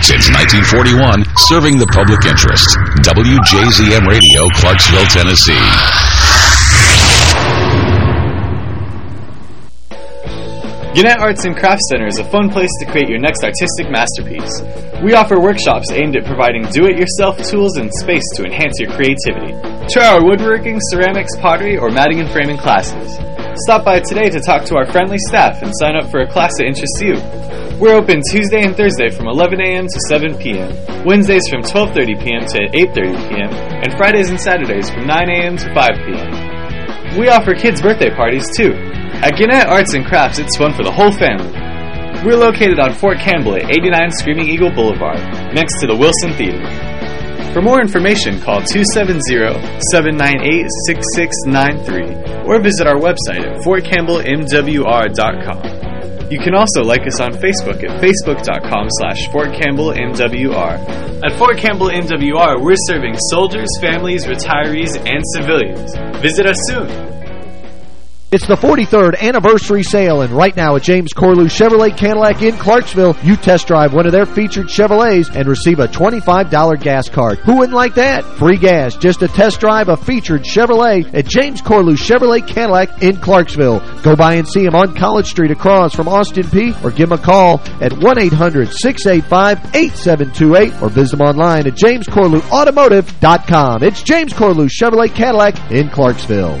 Since 1941, serving the public interest. WJZM Radio, Clarksville, Tennessee. Gannett Arts and Crafts Center is a fun place to create your next artistic masterpiece. We offer workshops aimed at providing do-it-yourself tools and space to enhance your creativity. Try our woodworking, ceramics, pottery, or matting and framing classes. Stop by today to talk to our friendly staff and sign up for a class that interests you. We're open Tuesday and Thursday from 11 a.m. to 7 p.m., Wednesdays from 12:30 p.m. to 8:30 p.m., and Fridays and Saturdays from 9 a.m. to 5 p.m. We offer kids' birthday parties too. At Gannett Arts and Crafts, it's fun for the whole family. We're located on Fort Campbell at 89 Screaming Eagle Boulevard, next to the Wilson Theater. For more information, call 270-798-6693 or visit our website at fortcampbellmwr.com. You can also like us on Facebook at facebook.com slash fortcampbellmwr. At Fort Campbell MWR, we're serving soldiers, families, retirees, and civilians. Visit us soon. It's the 43rd anniversary sale, and right now at James Corlew Chevrolet Cadillac in Clarksville, you test drive one of their featured Chevrolets and receive a $25 gas card. Who wouldn't like that? Free gas, just a test drive a featured Chevrolet at James Corlew Chevrolet Cadillac in Clarksville. Go by and see him on College Street across from Austin Peay, or give him a call at 1-800-685-8728 or visit him online at jamescorlewautomotive.com. It's James Corlew Chevrolet Cadillac in Clarksville.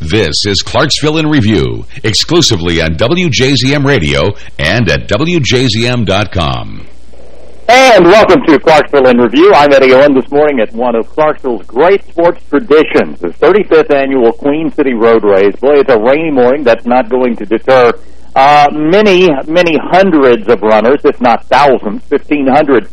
This is Clarksville in Review, exclusively on WJZM Radio and at WJZM.com. And welcome to Clarksville in Review. I'm Eddie Owen this morning at one of Clarksville's great sports traditions, the 35th annual Queen City Road Race. Boy, it's a rainy morning. That's not going to deter uh, many, many hundreds of runners, if not thousands, 1,500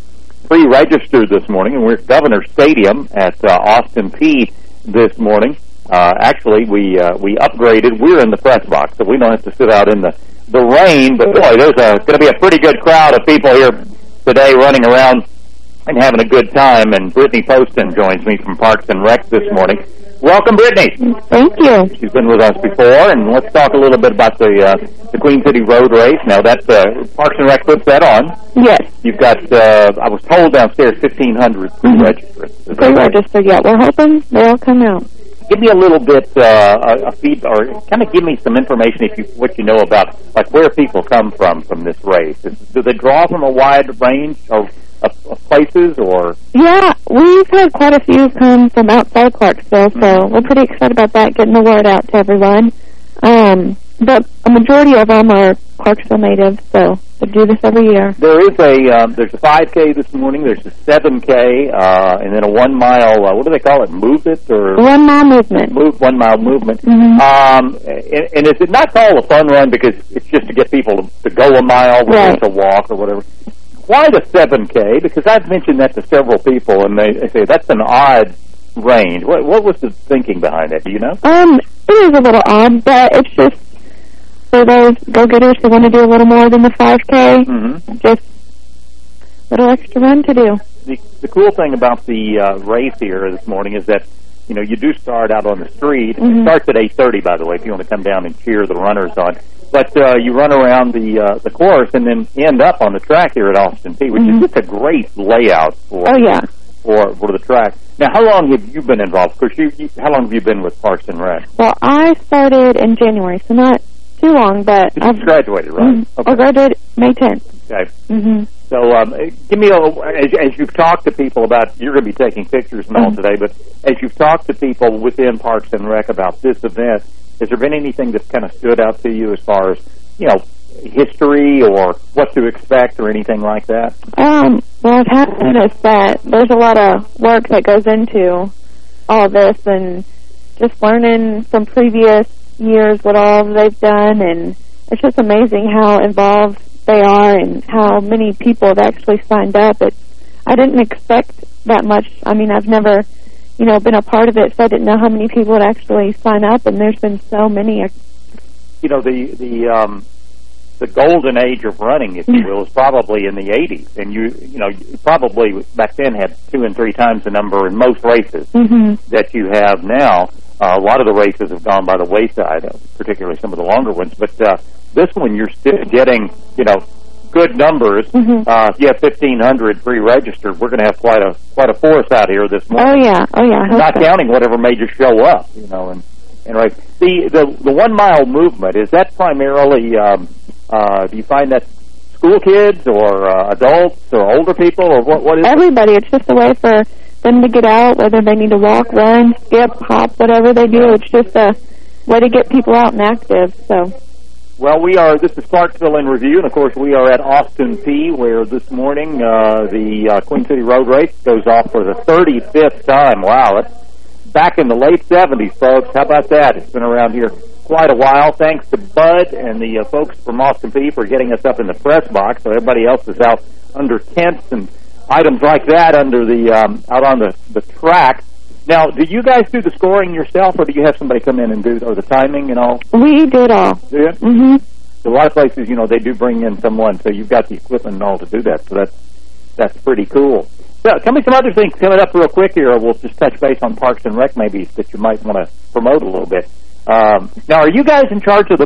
pre-registered this morning. And we're at Governor Stadium at uh, Austin Peay this morning. Uh, actually, we uh, we upgraded. We're in the press box, so we don't have to sit out in the the rain. But boy, there's going to be a pretty good crowd of people here today running around and having a good time. And Brittany Poston joins me from Parks and Rec this morning. Welcome, Brittany. Thank you. She's been with us before, and let's talk a little bit about the uh, the Queen City Road Race. Now, that uh, Parks and Rec puts that on. Yes. You've got, uh, I was told downstairs, 1,500 pre-registered. Mm -hmm. Pre-registered, yeah. We're hoping they'll come out give me a little bit uh, a feed, or kind of give me some information if you what you know about like where people come from from this race. Do they draw from a wide range of, of, of places, or? Yeah, we've had quite a few come from outside Clarksville, so mm -hmm. we're pretty excited about that, getting the word out to everyone. Um, but a majority of them are Clarksville natives, so they do this every year. There is a um, there's a 5K this morning. There's a 7K, uh, and then a one mile. Uh, what do they call it? Move it or one mile movement? Move one mile movement. Mm -hmm. Um, and, and is it not called a fun run because it's just to get people to, to go a mile, whether right. it's a walk or whatever? Why the 7K? Because I've mentioned that to several people, and they, they say that's an odd range. What what was the thinking behind it? Do you know? Um, it is a little odd, but it's just for those go-getters who want to do a little more than the 5K. Mm -hmm. Just a little extra run to do. The, the cool thing about the uh, race here this morning is that, you know, you do start out on the street. Mm -hmm. It Mm-hmm. starts at 8.30, by the way, if you want to come down and cheer the runners on. But uh, you run around the uh, the course and then end up on the track here at Austin Peay, which Mm -hmm. is just a great layout for Oh, yeah. for for the track. Now, how long have you been involved? Of course, you, you how long have you been with Parks and Rec? Well, I started in January, so not too long, but I've graduated, right? Mm, okay. I graduated May 10th. Okay. hmm So um, give me a, as, as you've talked to people about, you're going to be taking pictures and all Mhm. today, but as you've talked to people within Parks and Rec about this event, has there been anything that's kind of stood out to you as far as, you know, history or what to expect or anything like that? Um, well, I've had noticed that there's a lot of work that goes into all this and just learning from previous years what all they've done and it's just amazing how involved they are and how many people have actually signed up. It's, I didn't expect that much. I mean, I've never, you know, been a part of it, so I didn't know how many people would actually sign up and there's been so many. You know, the, the, um, the golden age of running, if you will, is probably in the 80s. And you, you know, you probably back then had two and three times the number in most races hmm that you have now. Uh, a lot of the races have gone by the wayside, particularly some of the longer ones. But uh, this one, you're still getting, you know, good numbers. Mhm. Uh, if you have 1,500 pre-registered, we're going to have quite a quite a force out here this morning. Oh yeah, oh yeah. Not so. counting whatever just show up, you know. And and right, the the the one mile movement is that primarily? Um, uh, do you find that school kids or uh, adults or older people or what? What is? it? everybody. It's just a way for them to get out, whether they need to walk, run, skip, hop, whatever they do. It's just a way to get people out and active. So, Well, we are. This is Clarksville in review, and of course, we are at Austin Peay, where this morning uh, the uh, Queen City Road Race goes off for the 35th time. Wow, that's back in the late 70s, folks. How about that? It's been around here quite a while. Thanks to Bud and the uh, folks from Austin Peay for getting us up in the press box, so everybody else is out under tents and items like that under the um, out on the the track. Now, do you guys do the scoring yourself, or do you have somebody come in and do or the timing and all? we did all. Do you? hmm a lot of places, you know, they do bring in someone, so you've got the equipment and all to do that. So that's that's pretty cool. So, tell me some other things coming up real quick here. We'll just touch base on Parks and Rec, maybe that you might want to promote a little bit. Um, now, are you guys in charge of the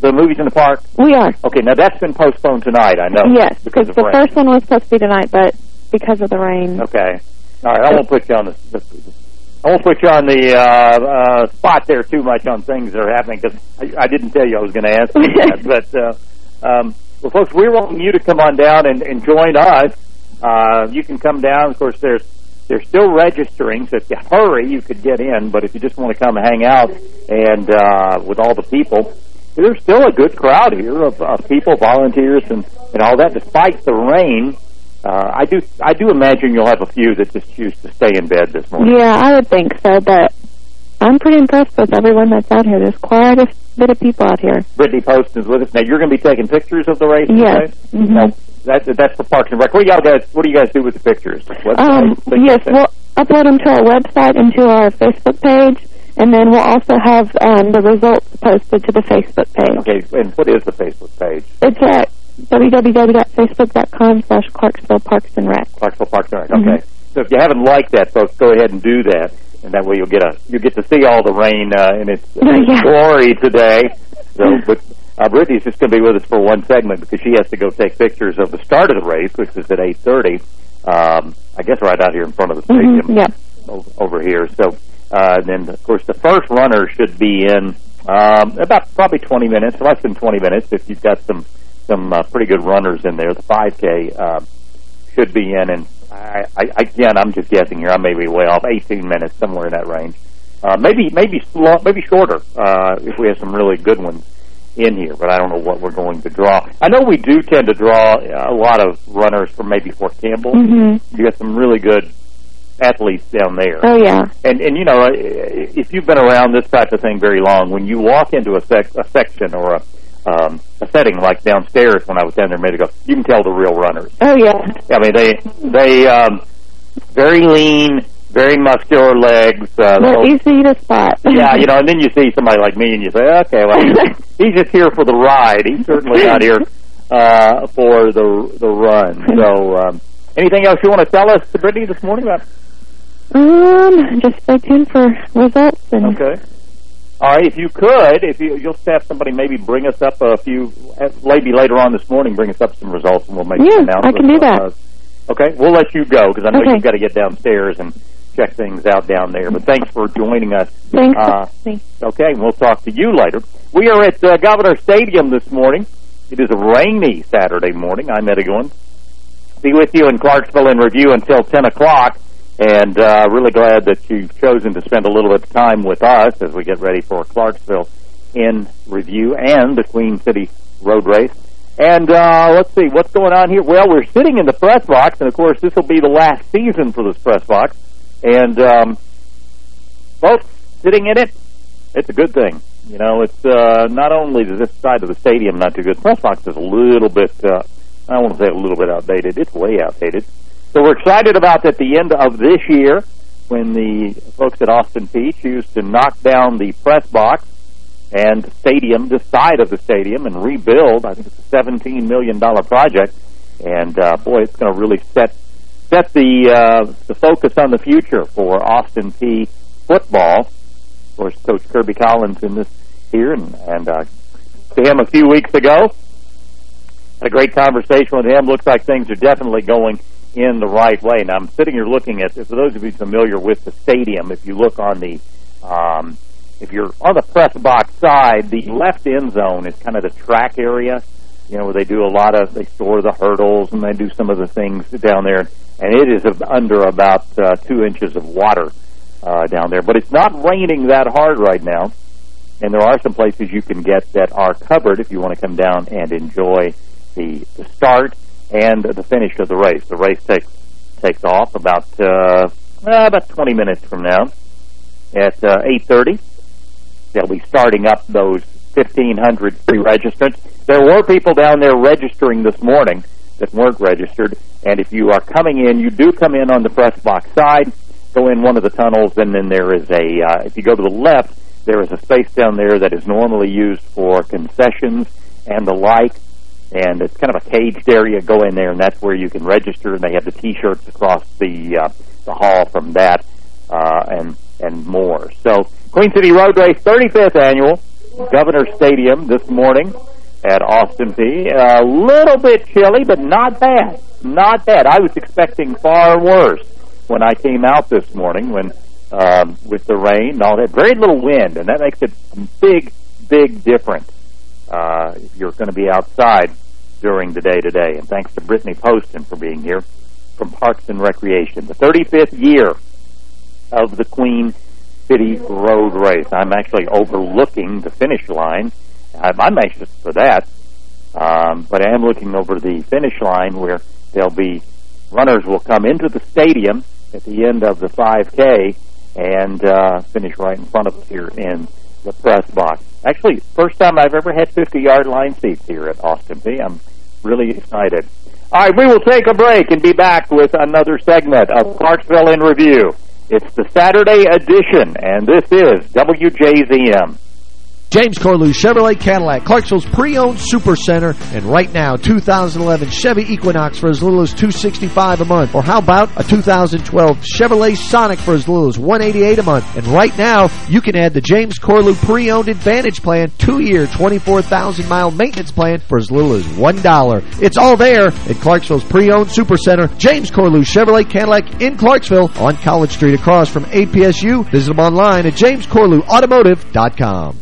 the movies in the park? We are. Okay, now that's been postponed tonight. I know. yes, because because the rain. first one was supposed to be tonight, but because of the rain. Okay. All right. I won't put you on the. the I won't put you on the uh, uh, spot there too much on things that are happening because I, I didn't tell you I was going to ask you that. But uh, um, well, folks, we're wanting you to come on down and, and join us. Uh, you can come down. Of course, there's they're still registering, so if you hurry, you could get in. But if you just want to come hang out and uh, with all the people, there's still a good crowd here of, of people, volunteers, and, and all that, despite the rain. Uh, I do I do imagine you'll have a few that just choose to stay in bed this morning. Yeah, I would think so, but I'm pretty impressed with everyone that's out here. There's quite a bit of people out here. Brittany Post is with us. Now you're going to be taking pictures of the race. Yes. today? Mhm. Now, that, that's for Parks and Rec. What do y'all guys What do you guys do with the pictures? Um, yes, we'll upload them to our website and to our Facebook page, and then we'll also have um, the results posted to the Facebook page. Okay, and what is the Facebook page? It's at www.facebook.com slash Clarksville Parks and Rec. Clarksville Parks and Rec. Mhm. So if you haven't liked that, folks, go ahead and do that, and that way you'll get a you will get to see all the rain uh, in its Yeah. glory today. So, but uh, Brittany's just going to be with us for one segment because she has to go take pictures of the start of the race, which is at eight thirty. Um, I guess right out here in front of the stadium. Mhm, Yeah. over here. So uh, then, of course, the first runner should be in um, about probably 20 minutes, less than 20 minutes, if you've got some some uh, pretty good runners in there. The 5K uh, should be in, and I, I, again, I'm just guessing here. I may be way off. 18 minutes, somewhere in that range. Uh, maybe maybe maybe shorter uh, if we have some really good ones in here, but I don't know what we're going to draw. I know we do tend to draw a lot of runners from maybe Fort Campbell. hmm You got some really good athletes down there. Oh, yeah. And and you know, if you've been around this type of thing very long, when you walk into a, sec- a section or a um, a setting like downstairs when I was down there a minute ago, you can tell the real runners. Oh, yeah. I mean, they they um, very lean, very muscular legs. Uh, They're easy to spot. yeah, you know, and then you see somebody like me, and you say, okay, well, he's just here for the ride. He's certainly not here uh, for the the run. So, um, anything else you want to tell us, Brittany, this morning about? Um, just stay tuned for results and Okay. All right, if you could, if you you'll have somebody maybe bring us up a few, uh, maybe later on this morning, bring us up some results, and we'll make Yeah, an announcement. I can do that. Uh, okay, we'll let you go because I know Okay. you've got to get downstairs and check things out down there. But thanks for joining us. thanks. Uh, Thanks. Okay, we'll talk to you later. We are at uh, Governor Stadium this morning, It is a rainy Saturday morning. I'm Eddie. Be with you in Clarksville in review until 10 o'clock. And uh, really glad that you've chosen to spend a little bit of time with us as we get ready for Clarksville in review and the Queen City Road Race. And uh, let's see, what's going on here? Well, we're sitting in the press box, and of course, this will be the last season for this press box. And um, folks sitting in it, it's a good thing. You know, it's uh, not only this side of the stadium not too good. Press box is a little bit, uh, I want to say a little bit outdated. It's way outdated. So we're excited about at the end of this year when the folks at Austin Peay choose to knock down the press box and stadium, this side of the stadium, and rebuild. I think it's a $17 million project. And, uh, boy, it's going to really set set the uh, the focus on the future for Austin Peay football. Of course, Coach Kirby Collins in this here, and, and uh, to him a few weeks ago. Had a great conversation with him. Looks like things are definitely going in the right way. Now, I'm sitting here looking at, for those of you familiar with the stadium, if you look on the, um, if you're on the press box side, the left end zone is kind of the track area, you know, where they do a lot of, they store the hurdles and they do some of the things down there. And it is under about uh, two inches of water uh, down there. But it's not raining that hard right now. And there are some places you can get that are covered if you want to come down and enjoy the, the start and the finish of the race. The race takes takes off about uh, about 20 minutes from now at uh, 8.30. They'll be starting up those 1,500 pre-registrants. There were people down there registering this morning that weren't registered, and if you are coming in, you do come in on the press box side, go in one of the tunnels, and then there is a, uh, if you go to the left, there is a space down there that is normally used for concessions and the like, and it's kind of a caged area. Go in there, and that's where you can register, and they have the T-shirts across the uh, the hall from that, uh, and and more. So, Queen City Road Race 35th Annual, Governor Stadium this morning at Austin Peay. A little bit chilly, but not bad. Not bad. I was expecting far worse when I came out this morning when um, with the rain and all that. Very little wind, and that makes it a big, big difference uh, if you're going to be outside during the day today. And thanks to Brittany Poston for being here from Parks and Recreation. The 35th year of the Queen City Road Race. I'm actually overlooking the finish line. I'm, anxious for that. Um, but I am looking over the finish line where there'll be runners will come into the stadium at the end of the 5K and uh, finish right in front of us here in the press box. Actually, first time I've ever had 50-yard line seats here at Austin Peay. I'm really excited. All right, we will take a break and be back with another segment of Clarksville in Review. It's the Saturday edition, and this is WJZM. James Corlew Chevrolet Cadillac, Clarksville's pre-owned super center, and right now 2011 Chevy Equinox for as little as 265 a month. Or how about a 2012 Chevrolet Sonic for as little as 188 a month. And right now you can add the James Corlew pre-owned Advantage plan, two-year 24,000 mile maintenance plan for as little as $1. It's all there at Clarksville's pre-owned super center, James Corlew Chevrolet Cadillac in Clarksville on College Street across from APSU. Visit them online at jamescorlewautomotive.com.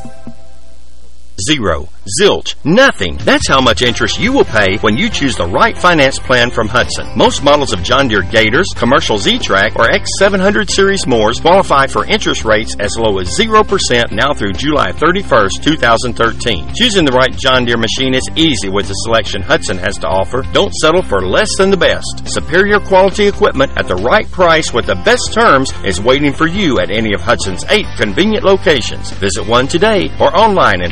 Zero. Zilch. Nothing. That's how much interest you will pay when you choose the right finance plan from Hudson. Most models of John Deere Gators, commercial Z-Track, or X700 series mowers qualify for interest rates as low as 0% now through July 31st, 2013. Choosing the right John Deere machine is easy with the selection Hudson has to offer. Don't settle for less than the best. Superior quality equipment at the right price with the best terms is waiting for you at any of Hudson's eight convenient locations. Visit one today or online at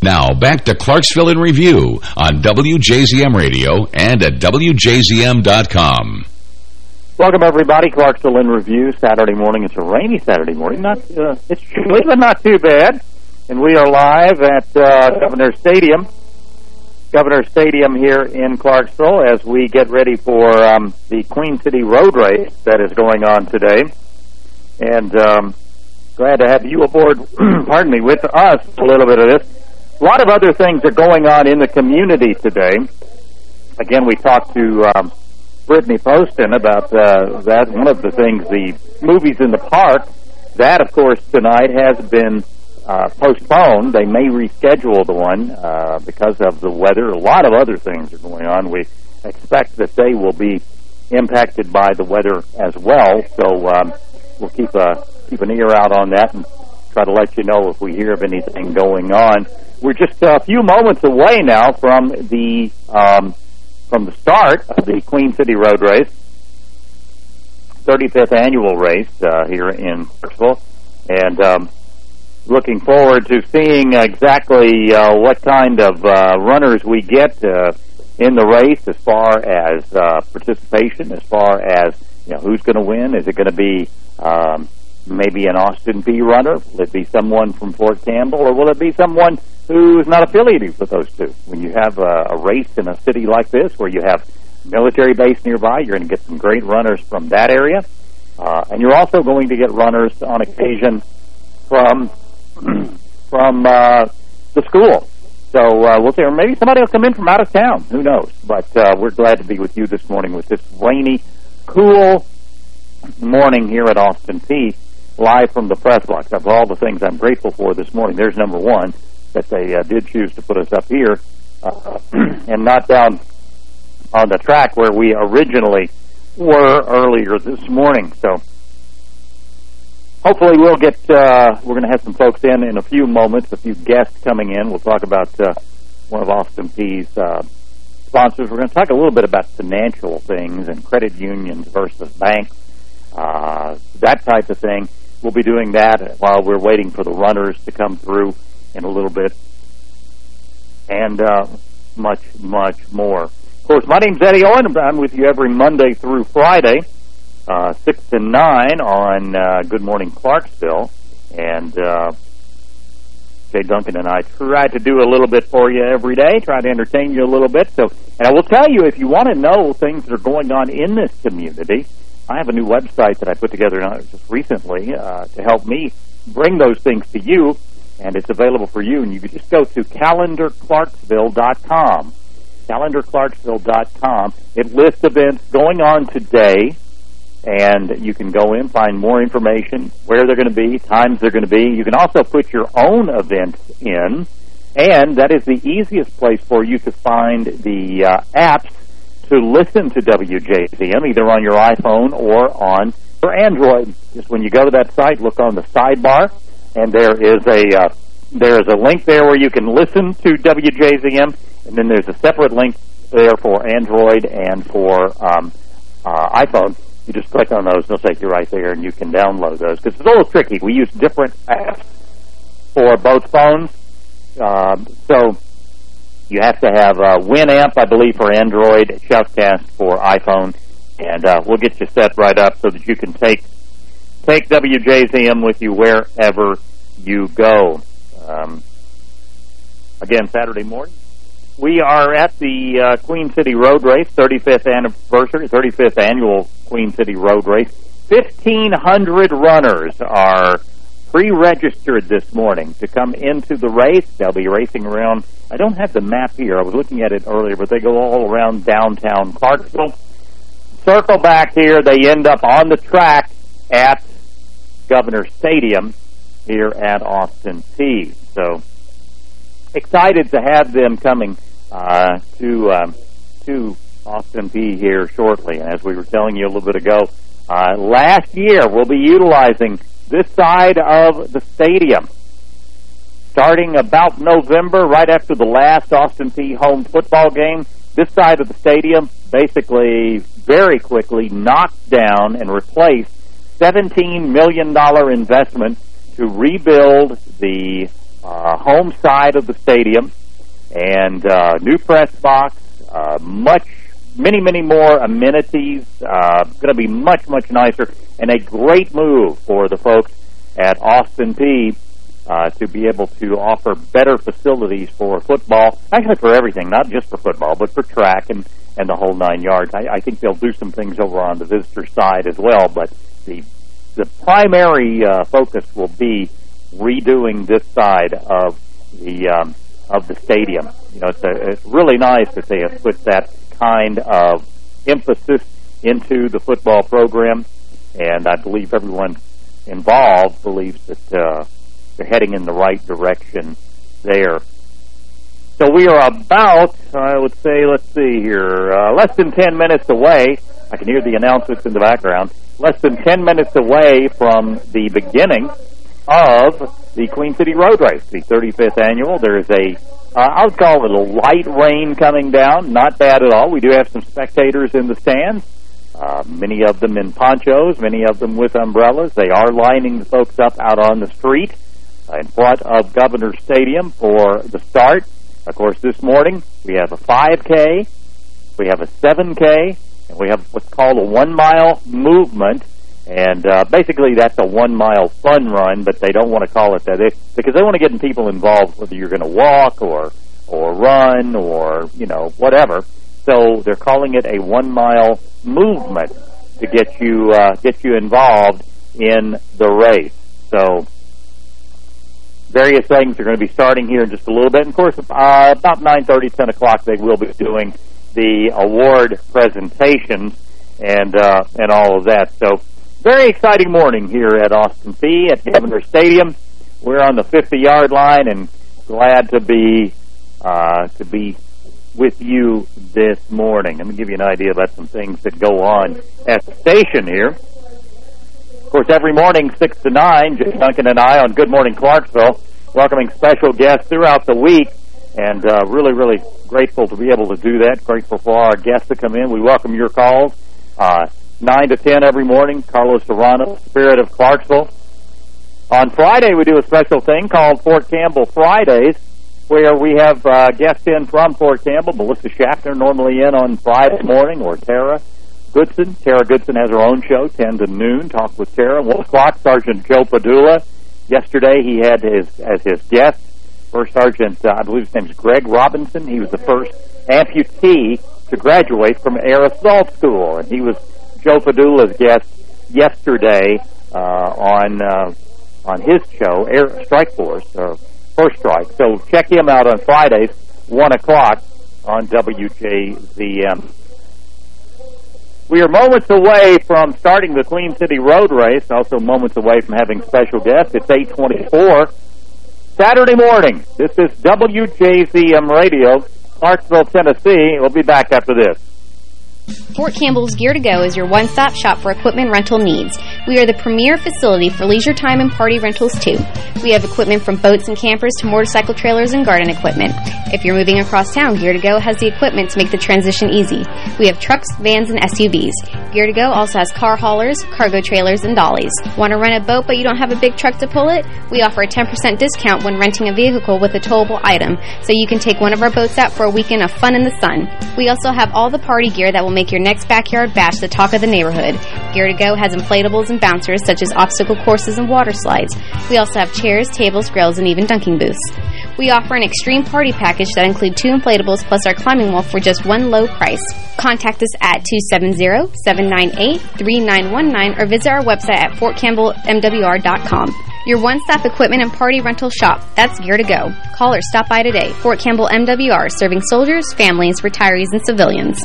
Now, back to Clarksville in Review on WJZM Radio and at WJZM.com. Welcome, everybody. Clarksville in Review, Saturday morning. It's a rainy Saturday morning. Not uh, It's chilly, but not too bad. And we are live at uh, Governor Stadium. Governor Stadium here in Clarksville as we get ready for um, the Queen City Road Race that is going on today. And um, glad to have you aboard, pardon me, with us a little bit of this. A lot of other things are going on in the community today. Again, we talked to um, Brittany Poston about uh, that. One of the things, the movies in the park, that, of course, tonight has been uh, postponed. They may reschedule the one uh, because of the weather. A lot of other things are going on. We expect that they will be impacted by the weather as well. So um, we'll keep a keep an ear out on that and try to let you know if we hear of anything going on. We're just a few moments away now from the um, from the start of the Queen City Road Race, 35th annual race uh, here in Clarksville, and um, looking forward to seeing exactly uh, what kind of uh, runners we get uh, in the race as far as uh, participation, as far as you know, who's going to win. Is it going to be um, maybe an Austin Peay runner? Will it be someone from Fort Campbell, or will it be someone who's not affiliated with those two? When you have a, a race in a city like this where you have military base nearby, you're going to get some great runners from that area. Uh, and you're also going to get runners on occasion from from uh, the school. So uh, we'll see. Or maybe somebody will come in from out of town. Who knows? But uh, we're glad to be with you this morning with this rainy, cool morning here at Austin Peay live from the press box. Of all the things I'm grateful for this morning, there's number one, that they uh, did choose to put us up here uh, and not down on the track where we originally were earlier this morning. So hopefully we'll get, uh, we're going to have some folks in in a few moments, a few guests coming in. We'll talk about uh, one of Austin Peay's uh, sponsors. We're going to talk a little bit about financial things and credit unions versus banks, uh, that type of thing. We'll be doing that while we're waiting for the runners to come through in a little bit, and uh, much, much more. Of course, my name's Eddie Owen. I'm with you every Monday through Friday, uh, 6 to 9 on uh, Good Morning Clarksville. And uh, Jay Duncan and I try to do a little bit for you every day, try to entertain you a little bit. So, And I will tell you, if you want to know things that are going on in this community, I have a new website that I put together just recently uh, to help me bring those things to you, and it's available for you. And you can just go to calendarclarksville.com. Calendarclarksville.com. It lists events going on today, and you can go in, find more information, where they're going to be, times they're going to be. You can also put your own events in, and that is the easiest place for you to find the uh, apps to listen to WJZM, either on your iPhone or on your Android. Just when you go to that site, look on the sidebar, and there is a uh, there is a link there where you can listen to WJZM, and then there's a separate link there for Android and for um, uh, iPhone. You just click on those, and they'll take you right there, and you can download those. Because it's a little tricky. We use different apps for both phones, Uh, so you have to have uh, Winamp, I believe, for Android, Shoutcast for iPhone, and uh, we'll get you set right up so that you can take take WJZM with you wherever you go. Um, again, Saturday morning. We are at the uh, Queen City Road Race, 35th anniversary, 35th annual Queen City Road Race. 1,500 runners are pre-registered this morning to come into the race. They'll be racing around. I don't have the map here. I was looking at it earlier, but they go all around downtown Clarksville. Circle back here. They end up on the track at Governor Stadium here at Austin Peay. So excited to have them coming uh, to um, to Austin Peay here shortly. And as we were telling you a little bit ago, uh, last year we'll be utilizing this side of the stadium. Starting about November, right after the last Austin Peay home football game, this side of the stadium basically very quickly knocked down and replaced $17 million investment to rebuild the uh, home side of the stadium and uh, new press box, uh, much, many, many more amenities. Uh, going to be much, much nicer and a great move for the folks at Austin Peay. uh, to be able to offer better facilities for football, actually for everything, not just for football, but for track and, and the whole nine yards. I, I think they'll do some things over on the visitor side as well, but the the primary uh, focus will be redoing this side of the um, of the stadium. You know, it's, a, it's really nice that they have put that kind of emphasis into the football program and I believe everyone involved believes that uh, they're heading in the right direction there. So we are about, I would say, let's see here, uh, less than 10 minutes away. I can hear the announcements in the background. Less than 10 minutes away from the beginning of the Queen City Road Race, the 35th annual. There is a, uh, I would call it a light rain coming down. Not bad at all. We do have some spectators in the stands. Uh, many of them in ponchos, many of them with umbrellas. They are lining the folks up out on the street in front of Governor Stadium for the start. Of course, this morning we have a 5K, we have a 7K, and we have what's called a one-mile movement. And uh, basically, that's a one-mile fun run, but they don't want to call it that they, because they want to get people involved, whether you're going to walk or or run or you know whatever. So they're calling it a one-mile movement to get you uh, get you involved in the race. So various things are going to be starting here in just a little bit. And of course, uh, about 9.30, 10 o'clock, they will be doing the award presentations and uh, and all of that. So very exciting morning here at Austin Peay at Governor Stadium. We're on the 50-yard line and glad to be uh, to be with you this morning. Let me give you an idea about some things that go on at the station here. Of course, every morning, 6 to 9, Jay Duncan and I on Good Morning Clarksville, welcoming special guests throughout the week, and uh, really, really grateful to be able to do that. Grateful for our guests to come in. We welcome your calls. Uh, 9 to 10 every morning, Carlos Serrano, Spirit of Clarksville. On Friday, we do a special thing called Fort Campbell Fridays where we have uh, guests in from Fort Campbell. Melissa Schaffner normally in on Friday morning, or Tara Goodson. Tara Goodson has her own show, 10 to noon. Talk with Tara. 1 o'clock, Sergeant Joe Padula. Yesterday he had his as his guest, First Sergeant, uh, I believe his name is Greg Robinson. He was the first amputee to graduate from Air Assault School, and he was Joe Padula's guest yesterday uh, on uh, on his show, Air Strike Force, uh, First Strike. So check him out on Fridays, 1 o'clock on WJZM. We are moments away from starting the Queen City Road Race, also moments away from having special guests. It's 824. Saturday morning, this is WJZM Radio, Clarksville, Tennessee. We'll be back after this. Fort Campbell's Gear to Go is your one-stop shop for equipment rental needs. We are the premier facility for leisure time and party rentals too. We have equipment from boats and campers to motorcycle trailers and garden equipment. If you're moving across town, Gear to Go has the equipment to make the transition easy. We have trucks, vans, and SUVs. Gear to Go also has car haulers, cargo trailers, and dollies. Want to rent a boat but you don't have a big truck to pull it? We offer a 10% discount when renting a vehicle with a towable item, so you can take one of our boats out for a weekend of fun in the sun. We also have all the party gear that will make your next backyard bash the talk of the neighborhood. Gear to Go has inflatables and bouncers such as obstacle courses and water slides. We also have chairs, tables, grills, and even dunking booths. We offer an extreme party package that includes two inflatables plus our climbing wall for just one low price. Contact us at 270-798-3919 or visit our website at fortcampbellmwr.com. Your one-stop equipment and party rental shop. That's Gear to Go. Call or stop by today. Fort Campbell MWR, serving soldiers, families, retirees, and civilians.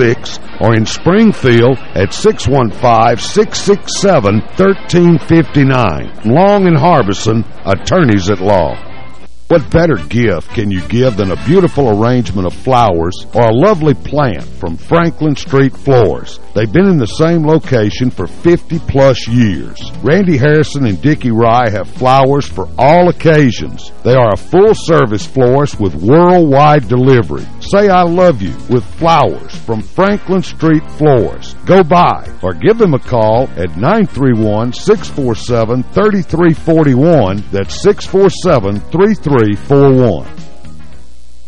or in Springfield at 615-667-1359. Long and Harbison, attorneys at law. What better gift can you give than a beautiful arrangement of flowers or a lovely plant from Franklin Street Flowers? They've been in the same location for 50-plus years. Randy Harrison and Dickie Rye have flowers for all occasions. They are a full-service florist with worldwide delivery. Say I love you with flowers from Franklin Street Flowers. Go by or give them a call at 931-647-3341. That's 647-3341.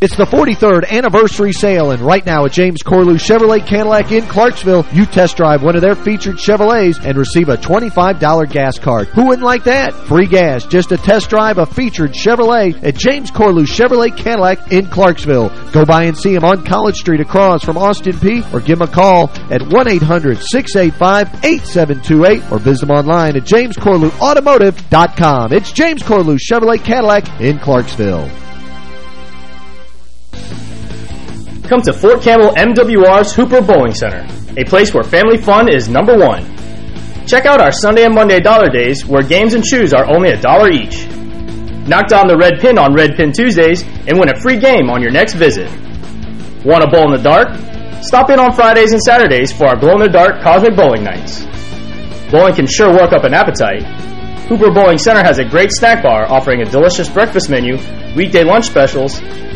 It's the 43rd anniversary sale, and right now at James Corlew Chevrolet Cadillac in Clarksville, you test drive one of their featured Chevrolets and receive a $25 gas card. Who wouldn't like that? Free gas, just a test drive a featured Chevrolet at James Corlew Chevrolet Cadillac in Clarksville. Go by and see him on College Street across from Austin Peay, or give him a call at 1-800-685-8728, or visit him online at jamescorlewautomotive.com. It's James Corlew Chevrolet Cadillac in Clarksville. Come to Fort Campbell MWR's Hooper Bowling Center, a place where family fun is number one. Check out our Sunday and Monday dollar days where games and shoes are only a dollar each. Knock down the red pin on Red Pin Tuesdays and win a free game on your next visit. Want a bowl in the dark? Stop in on Fridays and Saturdays for our glow-in-the-dark Cosmic Bowling Nights. Bowling can sure work up an appetite. Hooper Bowling Center has a great snack bar offering a delicious breakfast menu, weekday lunch specials,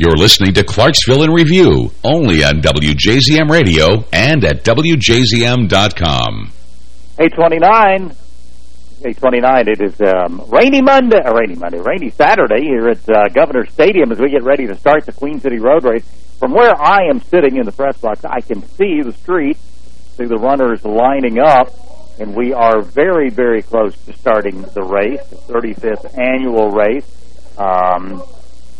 You're listening to Clarksville in Review, only on WJZM Radio and at WJZM.com. 829. 829, it is um, rainy Monday, uh, rainy Monday, rainy Saturday here at uh, Governor Stadium as we get ready to start the Queen City Road Race. From where I am sitting in the press box, I can see the street, see the runners lining up. and we are very, very close to starting the race, the 35th annual race, um,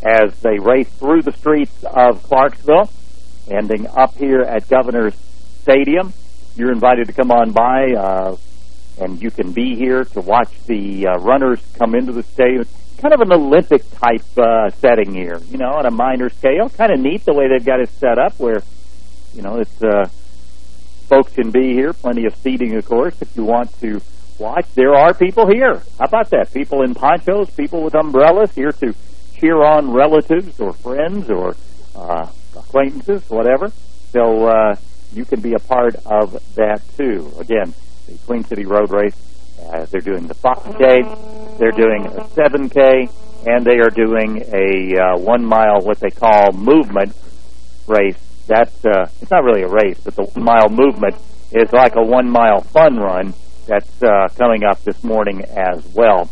as they race through the streets of Clarksville, ending up here at Governor's Stadium. You're invited to come on by, uh, and you can be here to watch the uh, runners come into the stadium. Kind of an Olympic-type uh, setting here, you know, on a minor scale. Kind of neat the way they've got it set up where, you know, it's... Uh, folks can be here. Plenty of seating, of course, if you want to watch. There are people here. How about that? People in ponchos, people with umbrellas here to cheer on relatives or friends or uh, acquaintances, whatever. So uh, you can be a part of that, too. Again, the Queen City Road Race, uh, they're doing the 5K, they're doing a 7K, and they are doing a uh, one-mile, what they call movement race that's uh, it's not really a race, but the one mile movement is like a one mile fun run that's uh, coming up this morning as well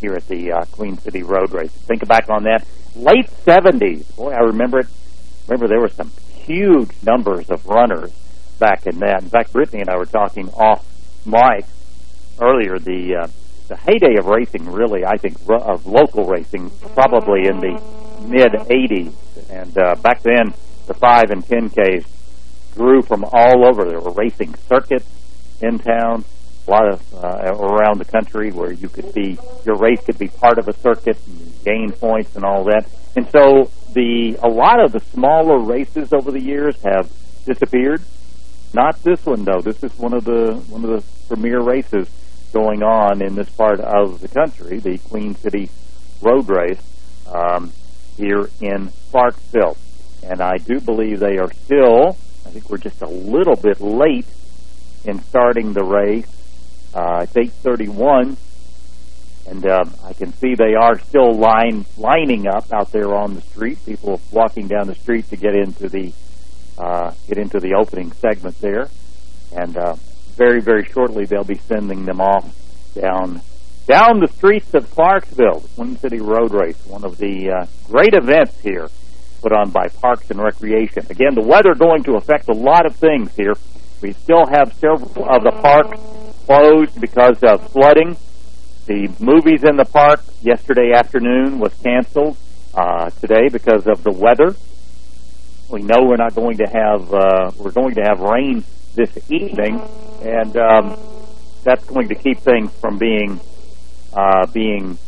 here at the uh, Queen City Road Race. Think back on that. Late 70s. Boy, I remember it. Remember there were some huge numbers of runners back in that. In fact, Brittany and I were talking off mic earlier. The uh, the heyday of racing, really, I think, of local racing, probably in the mid 80s. And uh, back then, the 5 and 10Ks grew from all over. There were racing circuits in town, a lot of uh, around the country where you could be, your race could be part of a circuit and gain points and all that. And so the a lot of the smaller races over the years have disappeared. Not this one though. This is one of the one of the premier races going on in this part of the country, the Queen City Road Race um, here in Clarksville. And I do believe they are still, I think we're just a little bit late in starting the race. Uh, it's 8.31, and um, I can see they are still line, lining up out there on the street, people walking down the street to get into the uh, get into the opening segment there. And uh, very, very shortly they'll be sending them off down down the streets of Clarksville, the Queen City Road Race, one of the uh, great events here put on by Parks and Recreation. Again, the weather going to affect a lot of things here. We still have several of the parks closed because of flooding. The movies in the park yesterday afternoon was canceled uh, today because of the weather. We know we're not going to have uh, we're going to have rain this evening, and um, that's going to keep things from being uh, being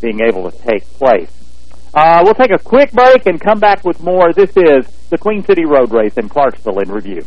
being able to take place. Uh, we'll take a quick break and come back with more. This is the Queen City Road Race in Clarksville in review.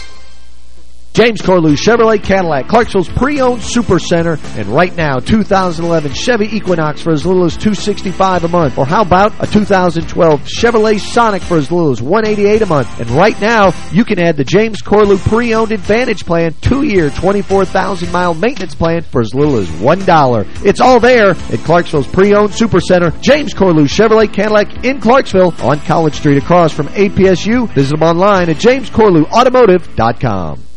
James Corlew Chevrolet Cadillac, Clarksville's pre-owned super center, and right now 2011 Chevy Equinox for as little as 265 a month. Or how about a 2012 Chevrolet Sonic for as little as 188 a month. And right now, you can add the James Corlew pre-owned Advantage Plan, two-year, 24,000-mile maintenance plan for as little as $1. It's all there at Clarksville's pre-owned super center, James Corlew Chevrolet Cadillac in Clarksville on College Street across from APSU. Visit them online at jamescorlewautomotive.com.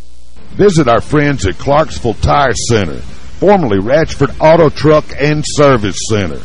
Visit our friends at Clarksville Tire Center, formerly Ratchford Auto Truck and Service Center.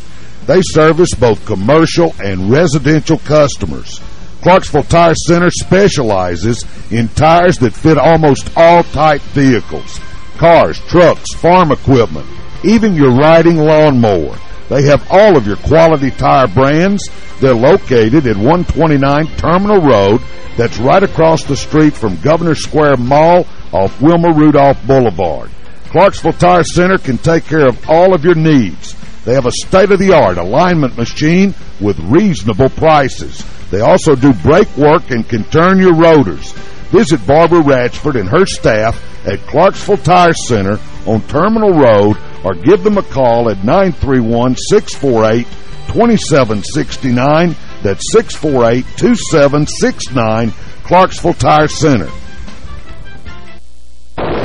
They service both commercial and residential customers. Clarksville Tire Center specializes in tires that fit almost all type vehicles. Cars, trucks, farm equipment, even your riding lawnmower. They have all of your quality tire brands. They're located at 129 Terminal Road. That's right across the street from Governor Square Mall off Wilma Rudolph Boulevard. Clarksville Tire Center can take care of all of your needs. They have a state-of-the-art alignment machine with reasonable prices. They also do brake work and can turn your rotors. Visit Barbara Ratchford and her staff at Clarksville Tire Center on Terminal Road or give them a call at 931-648-2769. That's 648-2769, Clarksville Tire Center.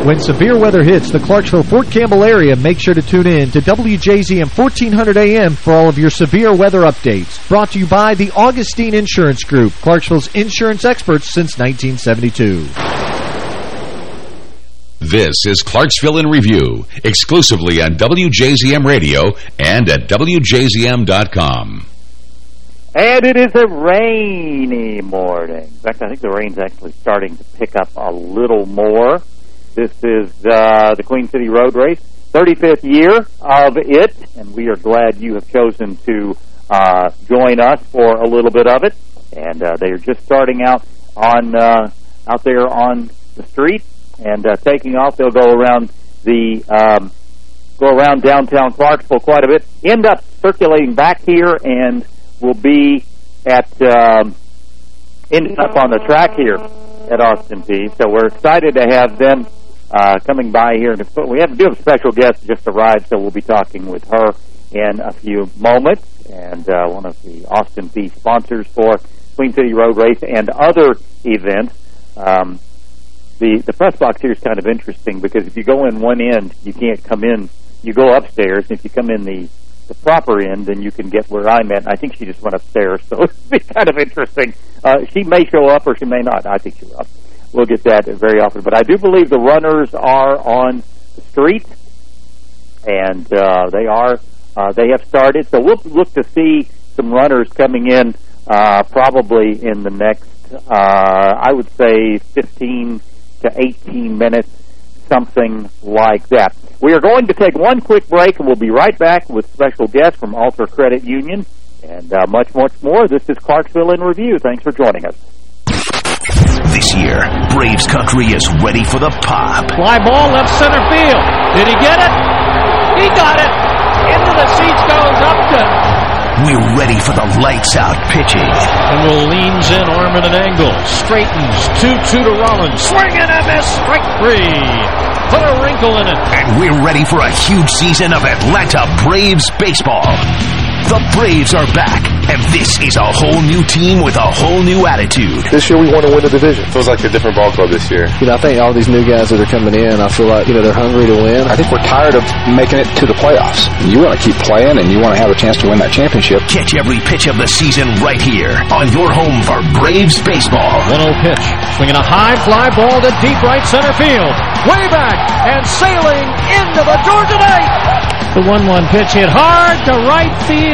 When severe weather hits the Clarksville-Fort Campbell area, make sure to tune in to WJZM 1400 AM for all of your severe weather updates. Brought to you by the Augustine Insurance Group, Clarksville's insurance experts since 1972. This is Clarksville in Review, exclusively on WJZM Radio and at WJZM.com. And it is a rainy morning. In fact, I think the rain's actually starting to pick up a little more. This is uh, the Queen City Road Race, 35th year of it, and we are glad you have chosen to uh, join us for a little bit of it. And uh, they are just starting out on uh, out there on the street and uh, taking off. They'll go around the um, go around downtown Clarksville quite a bit. End up circulating back here and will be at um, ending up on the track here at Austin Peay. So we're excited to have them uh, coming by here. We have, do have a special guest just arrived, so we'll be talking with her in a few moments. And uh, one of the Austin Peay sponsors for Queen City Road Race and other events. Um, the the press box here is kind of interesting because if you go in one end, you can't come in. You go upstairs, and if you come in the the proper end, then you can get where I'm at. I think she just went upstairs, so be kind of interesting. Uh, she may show up or she may not. I think she'll. We'll get that very often. But I do believe the runners are on the street, and uh, they are uh, they have started. So we'll look to see some runners coming in uh, probably in the next, uh, I would say, 15 to 18 minutes, something like that. We are going to take one quick break, and we'll be right back with special guests from Altra Credit Union and uh, much, much more. This is Clarksville in Review. Thanks for joining us. This year, Braves country is ready for the pop. Fly ball left center field. Did he get it? He got it. Into the seats goes Upton. We're ready for the lights out pitching. And Will leans in, arm at an angle. Straightens. 2-2 to Rollins. Swing and a miss. Strike three. Put a wrinkle in it. And we're ready for a huge season of Atlanta Braves baseball. The Braves are back, and this is a whole new team with a whole new attitude. This year we want to win the division. Feels like a different ball club this year. You know, I think all these new guys that are coming in, I feel like, you know, they're hungry to win. I think we're tired of making it to the playoffs. You want to keep playing, and you want to have a chance to win that championship. Catch every pitch of the season right here on your home for Braves baseball. 1-0 pitch. Swinging a high fly ball to deep right center field. Way back and sailing into the Georgia night. The 1-1 pitch hit hard to right field.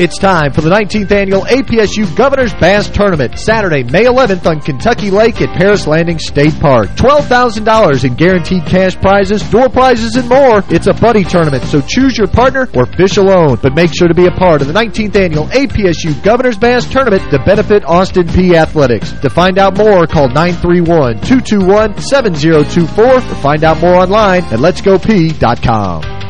It's time for the 19th annual APSU Governor's Bass Tournament, Saturday, May 11th on Kentucky Lake at Paris Landing State Park. $12,000 in guaranteed cash prizes, door prizes, and more. It's a buddy tournament, so choose your partner or fish alone. But make sure to be a part of the 19th annual APSU Governor's Bass Tournament to benefit Austin Peay Athletics. To find out more, call 931-221-7024 or find out more online at letsgopeay.com.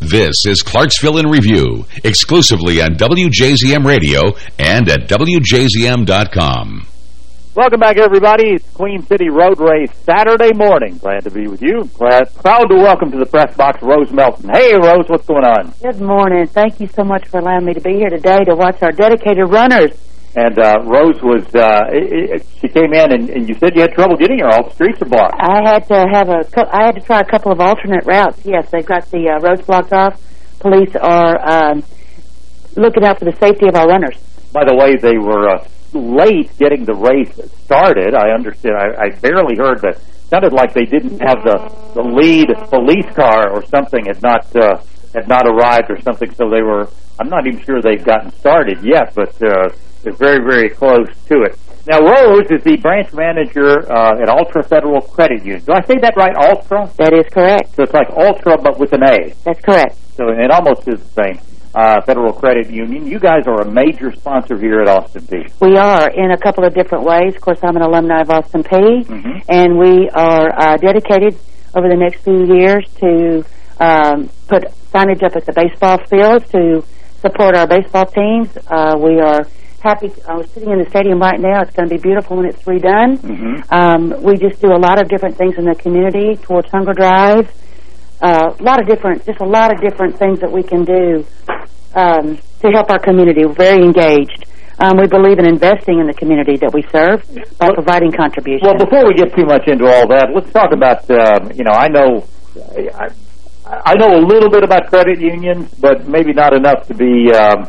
This is Clarksville in Review, exclusively on WJZM Radio and at WJZM.com. Welcome back, everybody. It's Queen City Road Race Saturday morning. Glad to be with you. Glad, proud to welcome to the press box Rose Melton. Hey, Rose, what's going on? Good morning. Thank you so much for allowing me to be here today to watch our dedicated runners. And uh, Rose was, uh, it, it, she came in and, and you said you had trouble getting her. All the streets are blocked. I had to have a, I had to try a couple of alternate routes. Yes, they've got the uh, roads blocked off. police are um, looking out for the safety of our runners. By the way, they were uh, late getting the race started. I understand. I, I barely heard that. Sounded like they didn't have the the lead police car or something had not uh, had not arrived or something. So they were. I'm not even sure they've gotten started yet, but uh, they're very very close to it. Now, Rose is the branch manager uh, at Altra Federal Credit Union. Do I say that right, Altra? That is correct. So it's like Ultra, but with an A. That's correct. So it almost is the same. Uh, Federal Credit Union. You guys are a major sponsor here at Austin Peay. We are in a couple of different ways. Of course, I'm an alumni of Austin Peay, Mm-hmm. and we are uh, dedicated over the next few years to um, put signage up at the baseball fields to support our baseball teams. Uh, we are happy. I was sitting in the stadium right now. It's going to be beautiful when it's redone. Mm-hmm. Um, we just do a lot of different things in the community towards hunger drives. Uh, a lot of different, just a lot of different things that we can do um, to help our community. We're very engaged. Um, we believe in investing in the community that we serve by providing contributions. Well, before we get too much into all that, let's talk about, um, you know, I know, I, I know a little bit about credit unions, but maybe not enough to be, um,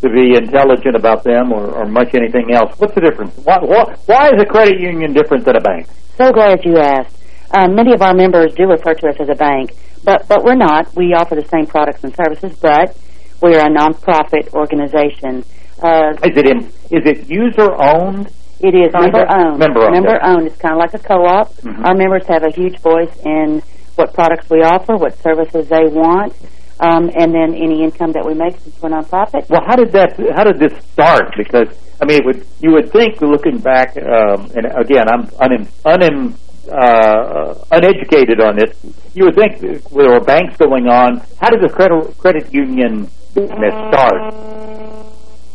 to be intelligent about them or, or much anything else. What's the difference? Why, why, why is a credit union different than a bank? So glad you asked. Um, many of our members do refer to us as a bank, but but we're not. We offer the same products and services, but we are a nonprofit organization. Uh, Is it in, is it user owned? It is member owned. Member owned, Member owned. It's kind of like a co-op. Mhm. Our members have a huge voice in what products we offer, what services they want, um, and then any income that we make since we're nonprofit. Well, how did that? How did this start? Because I mean, it would you would think, looking back, um, and again, I'm unim, unim, uh, uneducated on this. You would think there were banks going on. How did the credit credit union business start?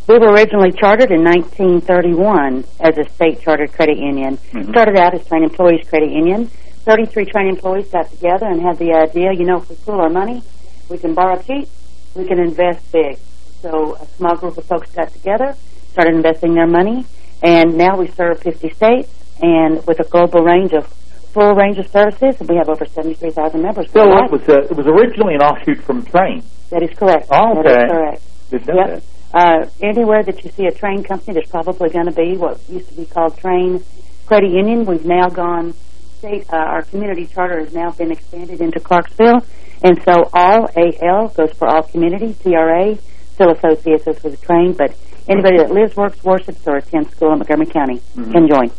We were originally chartered in 1931 as a state chartered credit union. Mhm. Started out as Trane Employees Credit Union. 33 Trane employees got together and had the idea, you know, if we pool our money, we can borrow cheap, we can invest big. So a small group of folks got together, started investing their money, and now we serve 50 states and with a global range of full range of services, and we have over 73,000 members. So it was a, it was originally an offshoot from Trane. That is correct. Oh, That okay. is correct. Know Yep. that. Uh, anywhere that you see a Trane company, there's probably going to be what used to be called Trane Credit Union. We've now gone state. Uh, our community charter has now been expanded into Clarksville, and so all AL goes for all community. CRA still associates us with the Trane, but anybody that lives, works, worships, or attends school in Montgomery County Mhm. can join.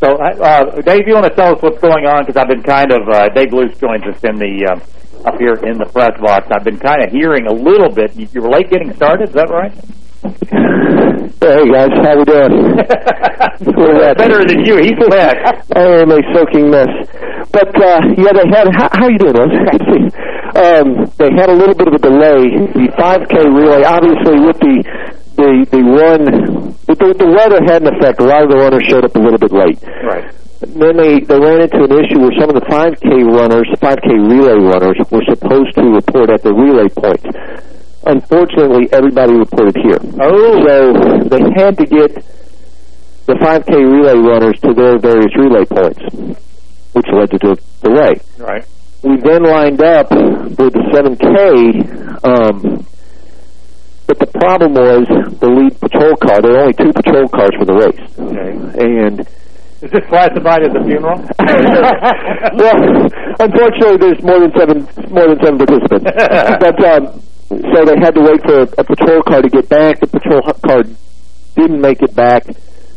So, uh, Dave, you want to tell us what's going on? Because I've been kind of uh, Dave Luce joins us in the um, up here in the press box. I've been kind of hearing a little bit. You, you were late getting started, is that right? Hey guys, how we doing? Better than you. He's back. I am a soaking mess. But uh, yeah, they had. How, how are you doing, Rose? Um, they had a little bit of a delay. The 5K relay, obviously, with the the the run, the, the weather had an effect. A lot of the runners showed up a little bit late. Right. Then they, they ran into an issue where some of the 5K runners, 5K relay runners, were supposed to report at the relay point. Unfortunately, everybody reported here. Oh. So they had to get the 5K relay runners to their various relay points, which led to the delay. Right. We then lined up with the 7K, um, but the problem was the lead patrol car. There were only two patrol cars for the race. Okay. And Is this classified as a funeral? well, unfortunately, there's more than seven more than seven participants. but um, so they had to wait for a patrol car to get back. The patrol car didn't make it back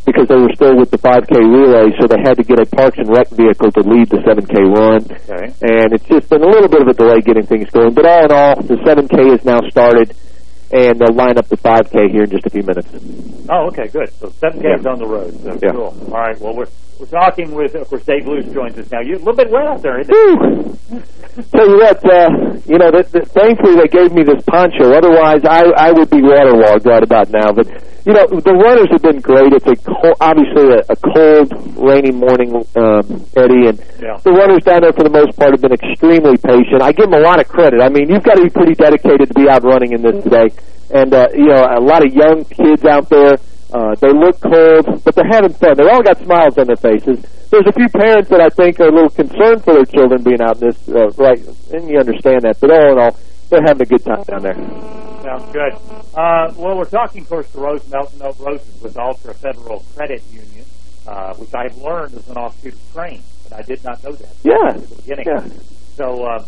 because they were still with the 5K relay, so they had to get a Parks and Rec vehicle to lead the 7K run. Okay. And it's just been a little bit of a delay getting things going. But all in all, the 7K is now started, and they'll line up the 5K here in just a few minutes. Oh, okay, good. So 7K Yeah. on the road. So Yeah. Cool. All right. Well, we're we're talking with, of course, Dave Luce joins us now. You're a little bit wet out there, isn't it? Tell you what, uh, you know, th th thankfully they gave me this poncho. Otherwise, I I would be waterlogged right about now. But you know, the runners have been great. It's a cold, obviously a, a cold, rainy morning, um, Eddie, and Yeah. the runners down there for the most part have been extremely patient. I give them a lot of credit. I mean, you've got to be pretty dedicated to be out running in this today. And uh, you know, a lot of young kids out there. Uh, they look cold, but they're having fun. They all got smiles on their faces. There's a few parents that I think are a little concerned for their children being out in this, uh, right, and you understand that. But all in all, they're having a good time down there. Sounds good. Uh, well, we're talking, of course, to Rose Melton. No, Rose is with Altra Federal Credit Union, uh, which I've learned is an offshoot of Crane, but I did not know that Yeah. at the beginning. Yeah. So, uh,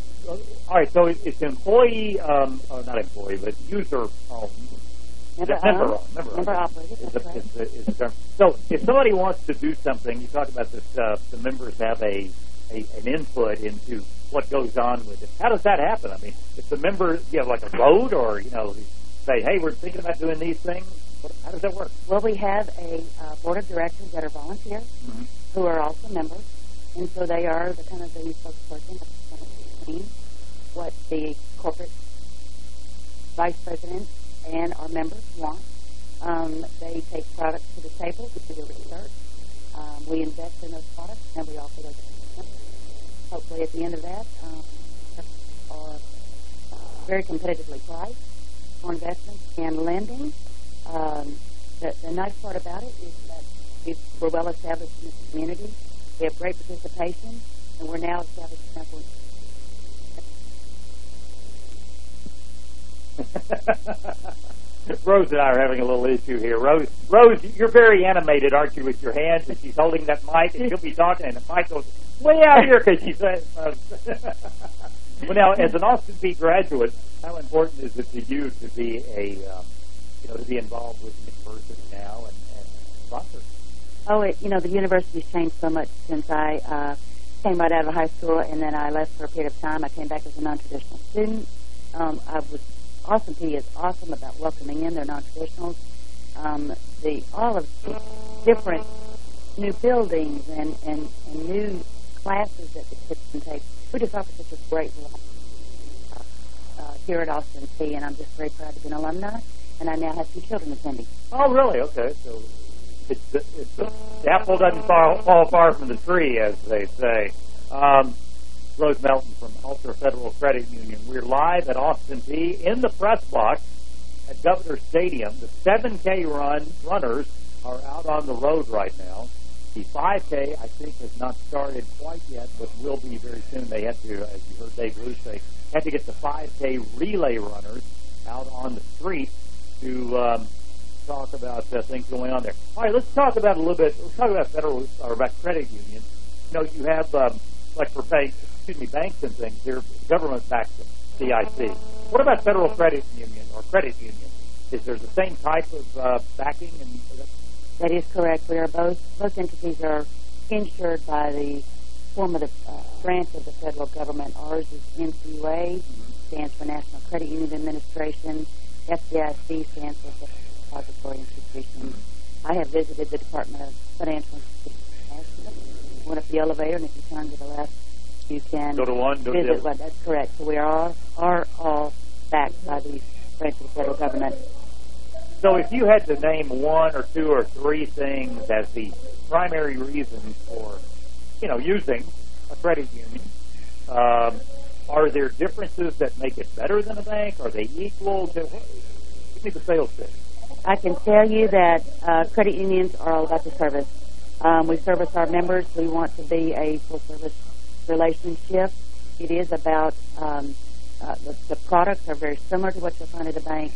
all right, so it's employee, um, or not employee, but user-owned. Member member owned, owned, member, member operated, is right. is is the term. So if somebody wants to do something, you talk about this, uh, the members have a, a an input into what goes on with it. How does that happen? I mean, if the member, you have like a vote or, you know, say, hey, we're thinking about doing these things, how does that work? Well, we have a uh, board of directors that are volunteers Mm-hmm. who are also members, and so they are the kind of the spokesperson between what the corporate vice president and our members want. Um, they take products to the table, we do the research, um, we invest in those products, and we offer those. Hopefully, at the end of that, um, are uh, very competitively priced for investments and lending. Um, the, the nice part about it is that we're well established in the community. We have great participation, and we're now established in our Rose and I are having a little issue here. Rose, Rose, you're very animated, aren't you, with your hands? And she's holding that mic, and she'll be talking, and the mic goes way out here because she says. Uh, well, now, as an Austin Peay graduate, how important is it to you to be a, um, you know, to be involved with the university now and, and sponsor? Oh, it, you know, the university's changed so much since I uh, came right out of high school, and then I left for a period of time. I came back as a non-traditional student. Um, I was Austin Peay is awesome about welcoming in their non-traditionals. Um, the all of the different new buildings and, and, and new classes that the kids can take. We just offer such a great uh, uh, here at Austin Peay, and I'm just very proud to be an alumni. And I now have two children attending. Oh, really? Okay, so it's the, it's the apple doesn't fall, fall far from the tree, as they say. Um, Rose Melton from Altra Federal Credit Union. We're live at Austin Peay in the press box at Governor Stadium. The 7K run runners are out on the road right now. The 5K, I think, has not started quite yet, but will be very soon. They had to, as you heard Dave Lou say, had to get the 5K relay runners out on the street to um, talk about uh, things going on there. All right, let's talk about a little bit. Let's talk about federal or about credit unions. You know, you have um, like for banks, excuse me, banks and things. They're government backed them, CIC. What about federal credit union or credit union? Is there the same type of uh, backing? And That is correct. We are both both entities are insured by the form of the uh, branch of the federal government. Ours is NCUA, stands for National Credit Union Administration. FDIC stands for Depository Institution. I have visited the Department of Financial Institutions. Went up the elevator, and if you turn to the left, you can Go to one, go visit one. That's correct. We are all, are all backed by these branches of the federal government. So if you had to name one or two or three things as the primary reasons for, you know, using a credit union, um, are there differences that make it better than a bank? Are they equal? To, give me the sales pitch. I can tell you that uh, credit unions are all about the service. Um, we service our members. We want to be a full service relationship. It is about um, uh, the, the products are very similar to what you'll find at a bank,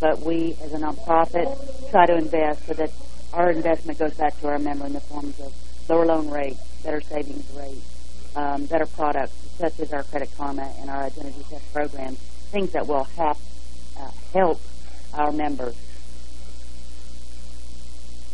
but we, as a nonprofit, try to invest so that our investment goes back to our member in the forms of lower loan rates, better savings rates, um, better products such as our Credit Karma and our Identity Theft program, things that will help uh, help our members.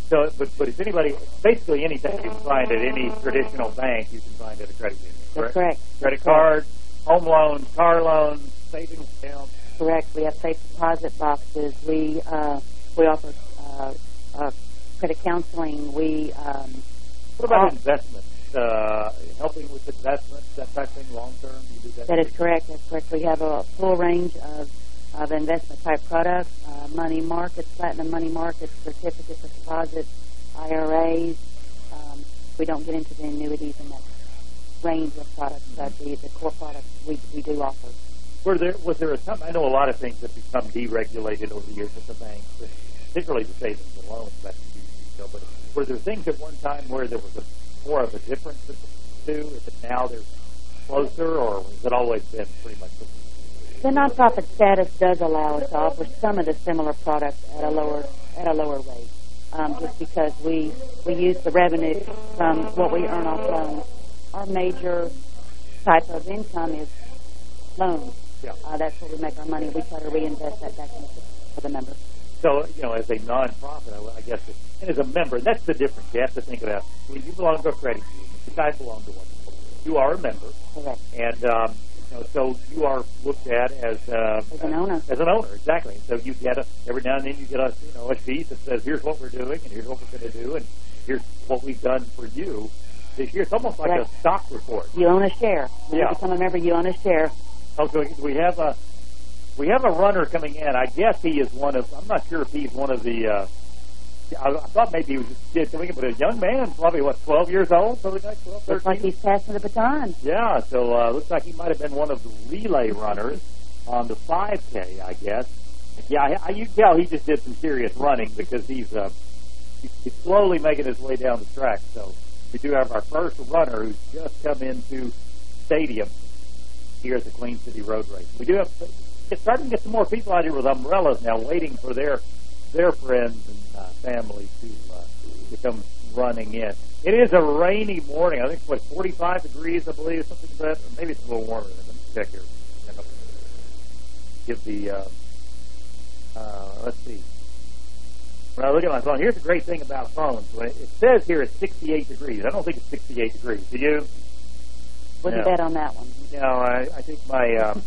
So, but, but if anybody, basically anything you can find at any traditional bank, you can find at a credit union. That's correct. Credit card, home loans, car loans, savings accounts. Correct. We have safe deposit boxes. We uh, we offer uh, uh, credit counseling. We um, What about investments? Uh, helping with investments, that type of thing, long term? You do that? That is correct. That's correct. We have a full range of, of investment type products, uh, money markets, platinum money markets, certificates of deposit, IRAs. Um, we don't get into the annuities and that range of products, but the, the core products we, we do offer. Were there, was there a time, I know a lot of things have become deregulated over the years at the banks, particularly the savings and loans few years ago, but were there things at one time where there was a, more of a difference between the two? Is it now there's closer, or has it always been pretty much the same? the nonprofit status does allow us to offer some of the similar products at a lower at a lower rate, um, just because we we use the revenue from what we earn off loans. Our major type of income is loans. Yeah. Uh, that's where we make our money. We try to reinvest that back into for the members. So, you know, as a nonprofit, I, I guess, and as a member, that's the difference. You have to think about when you belong to a credit union, you guys belong to one. You are a member. Correct. And, um, you know, so you are looked at as, uh, As an owner. As an owner, exactly. So you get a, every now and then you get a, you know, a sheet that says, here's what we're doing and here's what we're going to do and here's what we've done for you this year. It's almost like Right. a stock report. You own a share. When Yeah. you become a member, you own a share. Okay, we have a we have a runner coming in. I guess he is one of. I'm not sure if he's one of the. Uh, I, I thought maybe he was just a kid coming in, but a young man, probably what 12 years old, something like 12, 13. Looks like he's passing the baton. Yeah, so uh, looks like he might have been one of the relay runners on the 5K, I guess. Yeah, I, I, you can tell he just did some serious running because he's uh, he's he's slowly making his way down the track. So we do have our first runner who's just come into stadium here at the Queen City Road Race. We do have it's starting to get some more people out here with umbrellas now, waiting for their their friends and uh, family to uh, to come running in. It is a rainy morning. I think it's what 45 degrees, I believe, something like that. Or maybe it's a little warmer. Let me check here. Give the uh, uh, let's see. When I look at my phone, here's the great thing about phones. When it, it says here it's 68 degrees. I don't think it's 68 degrees. Do you? Wouldn't No. bet on that one. You know, I, I think my um,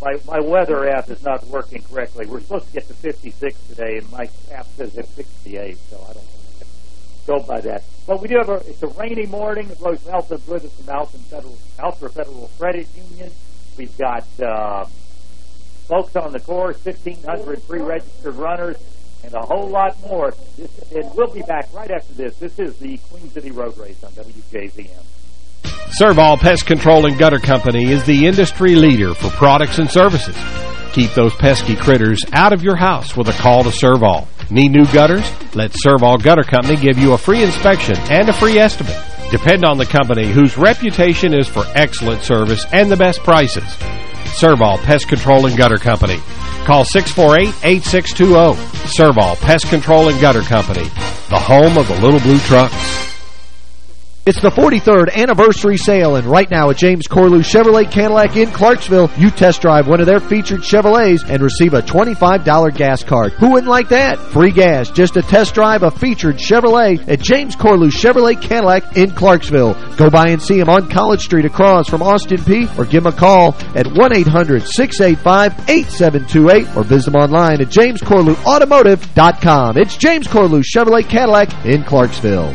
my my weather app is not working correctly. We're supposed to get to 56 today, and my app says it's 68, so I don't go by that. But we do have a it's a rainy morning. It blows Melton good. It's from Alton Federal Altra Federal Credit Union. We've got uh, folks on the course, 1,500 pre-registered runners, and a whole lot more. And we'll be back right after this. This is the Queen City Road Race on WJZM. Servall Pest Control and Gutter Company is the industry leader for products and services. Keep those pesky critters out of your house with a call to Servall. Need new gutters? Let Servall Gutter Company give you a free inspection and a free estimate. Depend on the company whose reputation is for excellent service and the best prices. Servall Pest Control and Gutter Company. Call 648-8620. Servall Pest Control and Gutter Company, the home of the little blue trucks. It's the 43rd anniversary sale, and right now at James Corlew Chevrolet Cadillac in Clarksville, you test drive one of their featured Chevrolets and receive a $25 gas card. Who wouldn't like that? Free gas, just a test drive a featured Chevrolet at James Corlew Chevrolet Cadillac in Clarksville. Go by and see him on College Street across from Austin Peay or give him a call at 1-800-685-8728 or visit him online at jamescorlewautomotive.com. It's James Corlew Chevrolet Cadillac in Clarksville.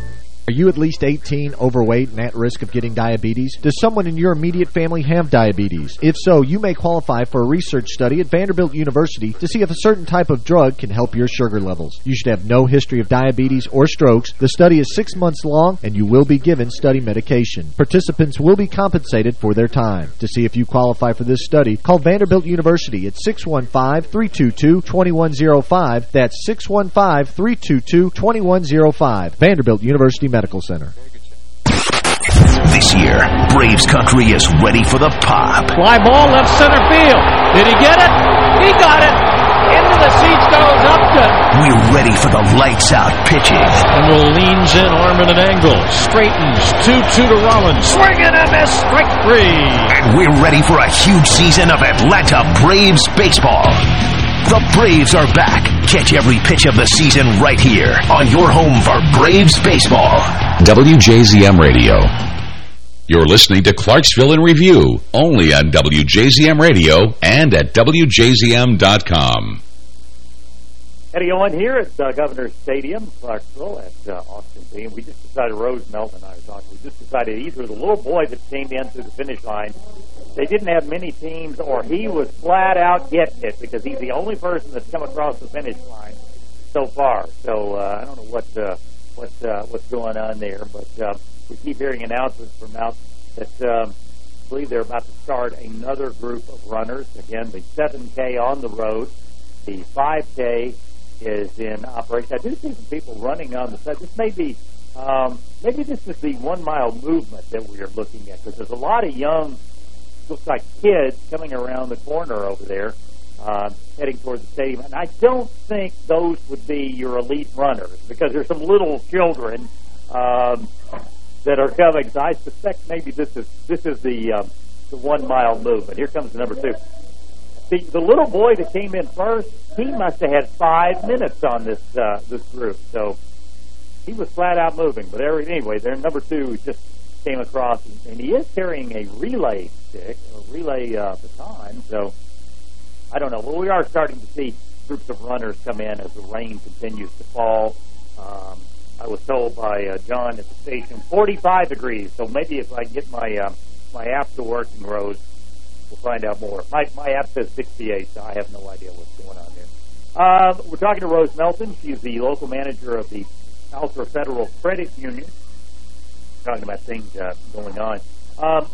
Are you at least 18, overweight, and at risk of getting diabetes? Does someone in your immediate family have diabetes? If so, you may qualify for a research study at Vanderbilt University to see if a certain type of drug can help your sugar levels. You should have no history of diabetes or strokes. The study is six months long, and you will be given study medication. Participants will be compensated for their time. To see if you qualify for this study, call Vanderbilt University at 615-322-2105. That's 615-322-2105. Vanderbilt University Medical Center. This year, Braves country is ready for the pop. Fly ball left center field. Did he get it? He got it. Into the seats goes Upton. We're ready for the lights out pitching. Kimbrel leans in, arm at an angle. Straightens. 2-2 to Rollins. Swing and a miss. Strike three. And we're ready for a huge season of Atlanta Braves baseball. The Braves are back. Catch every pitch of the season right here on your home for Braves baseball. WJZM Radio. You're listening to Clarksville in Review, only on WJZM Radio and at WJZM.com. Eddie Owen here at uh, Governor's Stadium, Clarksville, at uh, Austin Peay. We just decided, Rose Melton and I were talking, we just decided either the little boy that came in through the finish line they didn't have many teams, or he was flat out getting it because he's the only person that's come across the finish line so far. So uh, I don't know what uh, what uh, what's going on there, but uh, we keep hearing announcements from out that um, I believe they're about to start another group of runners. Again, the 7K on the road, the 5K is in operation. I do see some people running on the side. This may be um, maybe this is the one mile movement that we are looking at because there's a lot of young, looks like kids coming around the corner over there, uh, heading towards the stadium. And I don't think those would be your elite runners because there's some little children um, that are coming. So I suspect maybe this is this is the um, the one mile movement. Here comes the number two. The, the little boy that came in first, he must have had five minutes on this uh, this group. So he was flat out moving. But every, anyway, their number two just came across, and, he is carrying a relay stick, a relay uh, baton. So I don't know. Well, we are starting to see groups of runners come in as the rain continues to fall. Um, I was told by uh, John at the station 45 degrees. So maybe if I get my uh, my app to work in Rose, we'll find out more. My my app says 68, so I have no idea what's going on there. Uh, we're talking to Rose Melton. She's the local manager of the Altra Federal Credit Union. Talking about things uh, going on um,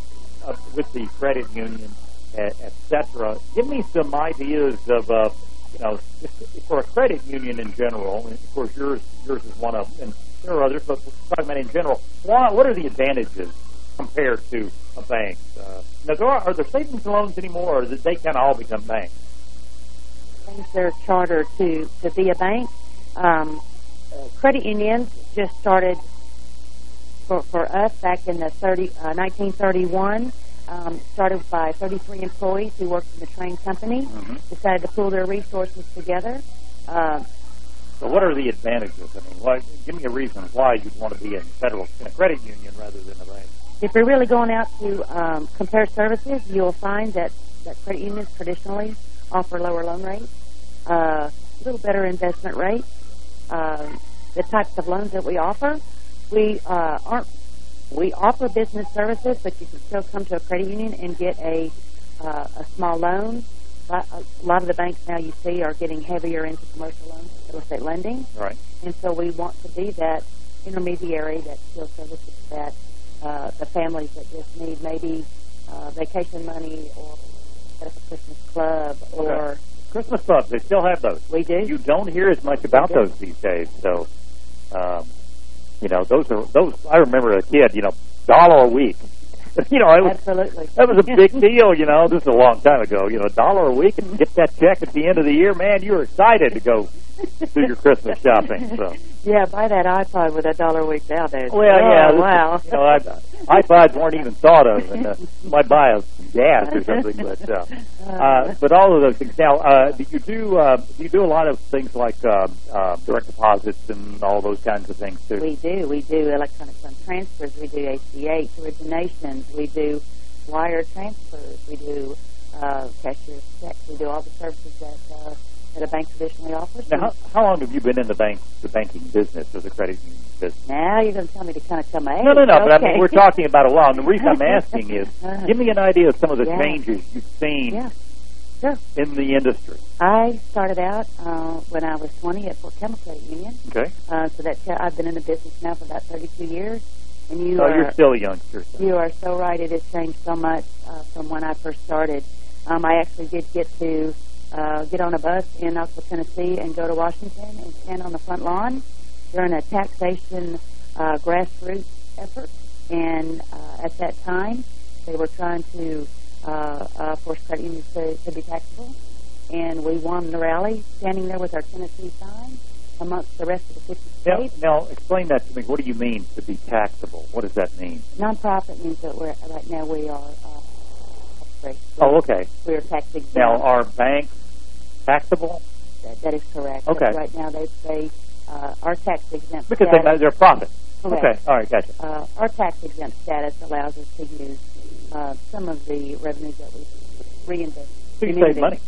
uh, with the credit union, etc. Give me some ideas of, uh, you know, for a credit union in general. And of course, yours yours is one of, them, and there are others, but talking about in general, what, what are the advantages compared to a bank? Uh, now, there are, are there savings loans anymore, or did they kind of all become banks? Banks are chartered to to be a bank. Um, credit unions just started for, for us back in the 30, uh, 1931. Um, started by 33 employees who worked in the Trane company, mm-hmm. decided to pool their resources together. Uh, so what are the advantages? I mean, why, give me a reason why you'd want to be in federal in a credit union rather than a bank. If you're really going out to um, compare services, you'll find that, that credit unions traditionally offer lower loan rates, uh, a little better investment rates, uh, the types of loans that we offer. We uh, aren't we offer business services, but you can still come to a credit union and get a uh, a small loan. A lot of the banks now you see are getting heavier into commercial loans, real estate lending. Right. And so we want to be that intermediary that still services that uh, the families that just need maybe uh, vacation money or set up a Christmas club or okay. Christmas clubs. They still have those. We do. You don't hear as much about those these days. So, um, you know, those are those. I remember a kid. You know, dollar a week. you know, it was, Absolutely. that was a big deal. You know, this is a long time ago. You know, a dollar a week and get that check at the end of the year. Man, you were excited to go do your Christmas shopping. So. Yeah, buy that iPod with a dollar a week nowadays. Well, oh, yeah. Wow. You know, I, iPods weren't even thought of, and uh, might buy a gas or something. But uh, uh, but all of those things. Now, uh, do you do uh, do you do a lot of things like uh, uh, direct deposits and all those kinds of things too? We do. We do electronic fund transfers. We do ACH originations. We do wire transfers. We do uh, cashier's checks. We do all the services that. Uh, that a bank traditionally offers. Now, how, how long have you been in the bank, the banking business, or the credit union business? Now you're going to tell me to kind of come age. No, no, no. Okay. But I mean, we're talking about a while. And the reason I'm asking is, Uh-huh. give me an idea of some of the Yeah. changes you've seen Yeah. Sure. in the industry. I started out uh, when I was 20 at Fort Campbell Credit Union. Okay. Uh, so that I've been in the business now for about 32 years. And you oh, are you're still a youngster. So. you are so right. It has changed so much uh, from when I first started. Um, I actually did get to uh, get on a bus in Knoxville, Tennessee, and go to Washington and stand on the front lawn during a taxation uh, grassroots effort. And uh, at that time, they were trying to uh, uh, force credit unions to, to be taxable. And we won the rally, standing there with our Tennessee sign amongst the rest of the 50 Now, states. now, explain that to me. What do you mean to be taxable? What does that mean? Nonprofit means that we're right now we are uh. Oh, okay. We are tax exempt. Now, are banks taxable? That, that is correct. Okay. Yes, Right now, they they uh, our tax exempt Because status, they, they're profit. Correct. Okay. All right. Gotcha. uh, our tax exempt status allows us to use uh, some of the revenues that we reinvest. So you save money.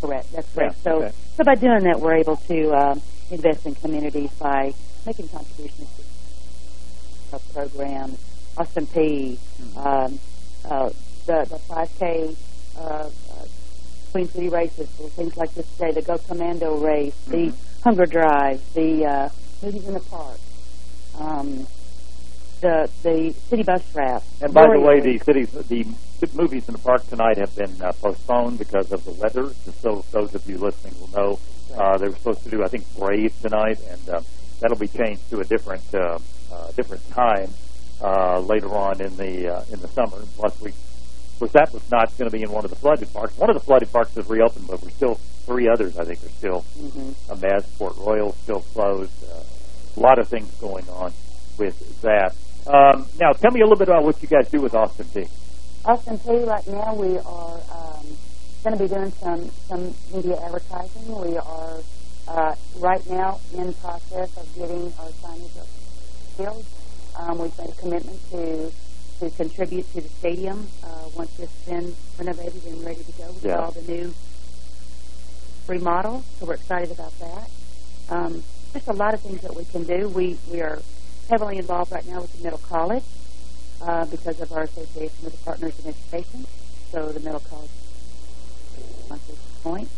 Correct. That's Yeah, correct. So, okay. so by doing that, we're able to um, invest in communities by making contributions to programs, Austin Peay, Hmm. um, uh, the, the 5K uh, Queen City races, things like this today, the Go Commando race, the Hunger Drive, the uh, Movies in the Park, um, the the city bus draft. And by the way, the cities, the movies in the park tonight have been uh, postponed because of the weather. Just so those of you listening will know, uh, they were supposed to do, I think, Brave tonight, and uh, that'll be changed to a different uh, uh, different time uh, later on in the uh, in the summer. Plus, we of course that was not going to be in one of the flooded parks. One of the flooded parks has reopened, but we're still three others. I think are still Mhm. a mess. Port Royal still closed. Uh, a lot of things going on with that. Um, now, tell me a little bit about what you guys do with Austin Peay. Austin Peay, right now we are um, going to be doing some, some media advertising. We are uh, right now in process of getting our signage up filled. Um, we've made a commitment to to contribute to the stadium uh, once it's been renovated and ready to go with Yeah. all the new remodel. So we're excited about that. Um, just a lot of things that we can do. We we are heavily involved right now with the middle college uh, because of our association with the Partners in Education. So the middle college wants this point.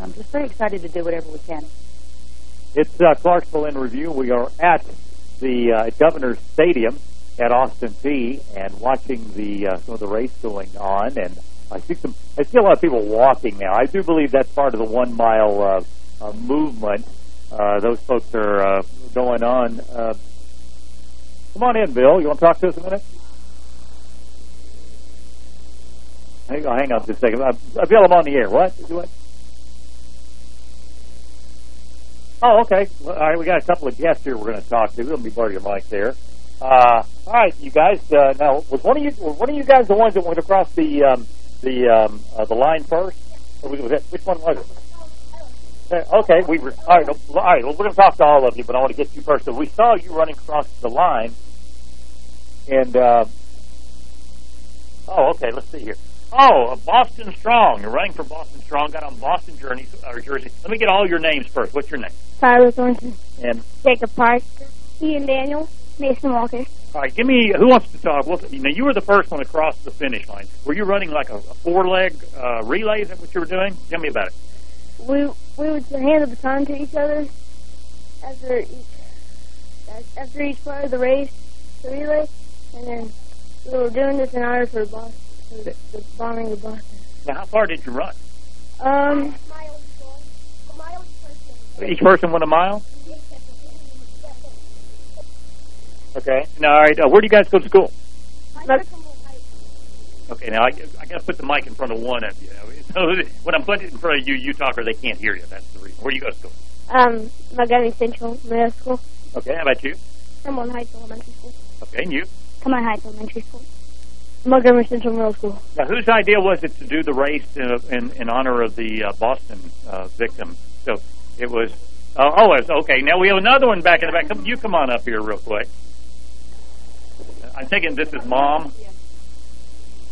I'm just very excited to do whatever we can. It's uh, Clarksville in review. We are at the uh, Governor's Stadium at Austin Peay and watching the uh, some of the race going on. And I see some. I see a lot of people walking now. I do believe that's part of the one mile uh, uh, movement. Uh, those folks are uh, going on. Uh, come on in, Bill. You want to talk to us a minute? Hang on, hang on just a second. Uh, Bill, I'm on the air. What? What? Oh, okay. Well, all right, we got a couple of guests here we're going to talk to. Let me borrow your mic there. Uh, all right, you guys. Uh, now, was one of you was one of you guys the ones that went across the um, the um, uh, the line first? Or was it, which one was it? Uh, okay, we were all right. All right. Well, we're going to talk to all of you, but I want to get you first. So we saw you running across the line, and uh, oh, okay. Let's see here. Oh, Boston Strong. You're running for Boston Strong. Got on Boston jersey. Or jersey. Let me get all your names first. What's your name? Tyler Thornton, And Jacob Park, Ian Daniel, Mason Walker. All right, give me who wants to talk. Well, you know, you were the first one across the finish line. Were you running like a, a four-leg uh, relay? Is that what you were doing? Tell me about it. We we would hand the baton to each other after each after each part of the race, the relay, and then we were doing this in honor for Boston, for the bombing of Boston. Now, how far did you run? Um, a mile Each person went a mile. Okay. Now, all right. Uh, where do you guys go to school? Okay. Now, I, I got to put the mic in front of one of you. So when I'm putting it in front of you, you talker, they can't hear you. That's the reason. Where do you go to school? um, Montgomery Central Middle School, Okay. How about you? Cumberland Heights Elementary School, Okay. And you? Cumberland Heights Elementary School, Montgomery Central Middle School. Now, whose idea was it to do the race in, in, in honor of the uh, Boston uh, victim? So it was. Uh, oh, it's okay. Now we have another one back in the back. Come, you come on up here real quick. I'm thinking this is mom.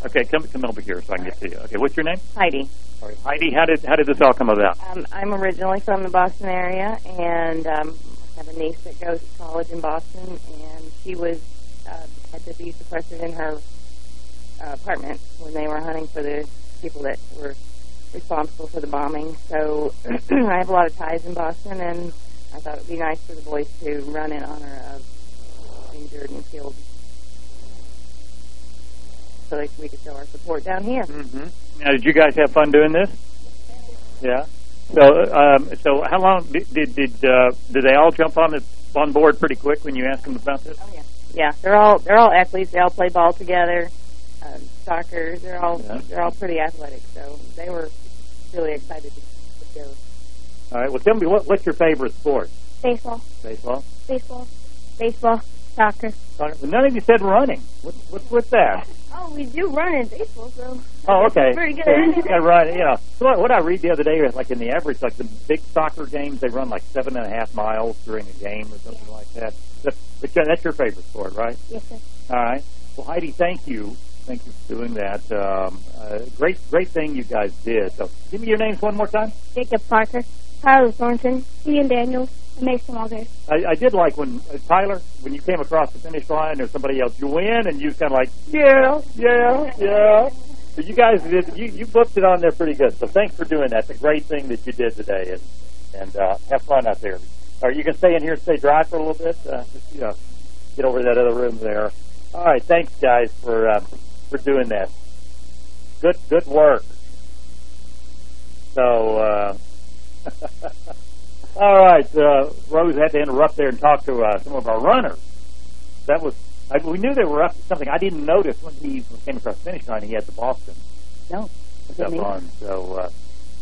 Okay, come come over here so I can get to you. Okay, what's your name? Heidi. Right, Heidi, how did how did this all come about? Um, I'm originally from the Boston area, and um, I have a niece that goes to college in Boston, and she was uh, had to be sequestered in her uh, apartment when they were hunting for the people that were responsible for the bombing. So I have a lot of ties in Boston, and I thought it would be nice for the boys to run in honor of injured and killed, so that we could show our support down here. Mm-hmm. Now, did you guys have fun doing this? Yeah. So, um, so how long did did did, uh, did they all jump on the on board pretty quick when you asked them about this? Oh, yeah. Yeah, they're all they're all athletes. They all play ball together, um, soccer. They're all Yeah. they're all pretty athletic. So they were really excited to, to go. All right. Well, tell me what what's your favorite sport? Baseball, Baseball. baseball, baseball, soccer. Well, None of you said running. What, what's that? We do run in baseball, so. Oh, okay. Pretty good. yeah, right. Know, so what, what I read the other day is like in the average, like the big soccer games, they run like seven and a half miles during a game or something like that. But, but yeah, that's your favorite sport, right? Yes, sir. All right. Well, Heidi, thank you. Thank you for doing that. Um, uh, great, great thing you guys did. So, give me your names one more time. Jacob Parker, Tyler Thornton, Ian Daniels, Mason Walker. I, I did like when uh, Tyler, when you came across the finish line, or somebody else, you win, and you kind of like, yeah, yeah, yeah. So you guys did you you booked it on there pretty good. So thanks for doing that. It's a great thing that you did today, and and uh, have fun out there. Or you can stay in here and stay dry for a little bit. Uh, just you know, get over that other room there. All right, thanks guys for um, for doing that. Good good work. So. Uh, all right, uh, Rose had to interrupt there and talk to uh, some of our runners. That was I, we knew they were up to something. I didn't notice when he came across the finish line. He had the Boston no stuff on. So uh,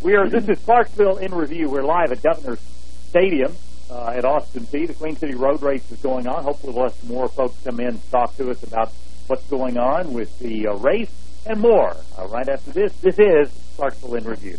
we are. This is Clarksville in review. We're live at Governor's Stadium uh, at Austin Peay. The Queen City Road Race is going on. Hopefully, we'll have some more folks come in and talk to us about what's going on with the uh, race and more. Uh, right after this, this is Clarksville in review.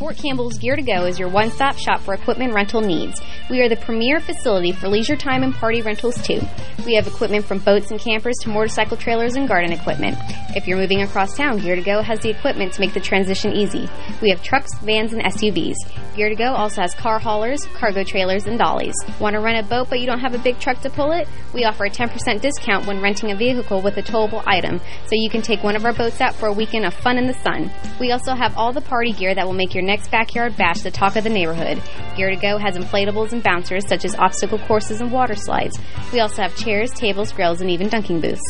Fort Campbell's Gear to Go is your one-stop shop for equipment rental needs. We are the premier facility for leisure time and party rentals too. We have equipment from boats and campers to motorcycle trailers and garden equipment. If you're moving across town, Gear to Go has the equipment to make the transition easy. We have trucks, vans, and SUVs. Gear to Go also has car haulers, cargo trailers, and dollies. Want to rent a boat but you don't have a big truck to pull it? We offer a 10% discount when renting a vehicle with a towable item, so you can take one of our boats out for a weekend of fun in the sun. We also have all the party gear that will make your next backyard bash the talk of the neighborhood. Gear to Go has inflatables and bouncers such as obstacle courses and water slides. We also have chairs, tables, grills, and even dunking booths.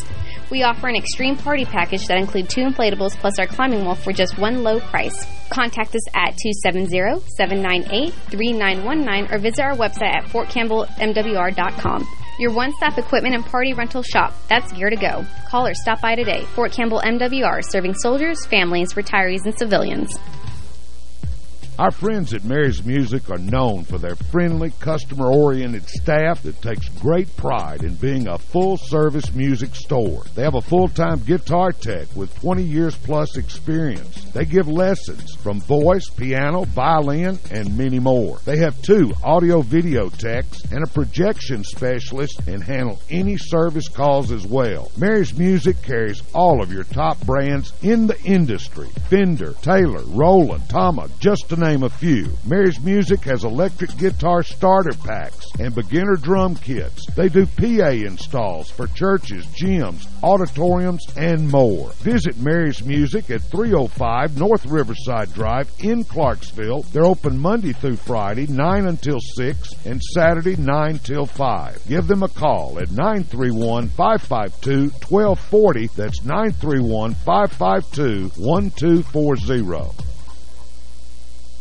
We offer an extreme party package that includes two inflatables plus our climbing wall for just one low price. Contact us at 270-798-3919 or visit our website at fortcampbellmwr.com. Your one-stop equipment and party rental shop. That's Gear to Go. Call or stop by today. Fort Campbell MWR, serving soldiers, families, retirees, and civilians. Our friends at Mary's Music are known for their friendly, customer-oriented staff that takes great pride in being a full-service music store. They have a full-time guitar tech with 20 years plus experience. They give lessons from voice, piano, violin, and many more. They have two audio-video techs and a projection specialist and handle any service calls as well. Mary's Music carries all of your top brands in the industry. Fender, Taylor, Roland, Tama, just to name name a few. Mary's Music has electric guitar starter packs and beginner drum kits. They do PA installs for churches, gyms, auditoriums, and more. Visit Mary's Music at 305 North Riverside Drive in Clarksville. They're open Monday through Friday, 9 until 6, and Saturday, 9 till 5. Give them a call at 931-552-1240. That's 931-552-1240.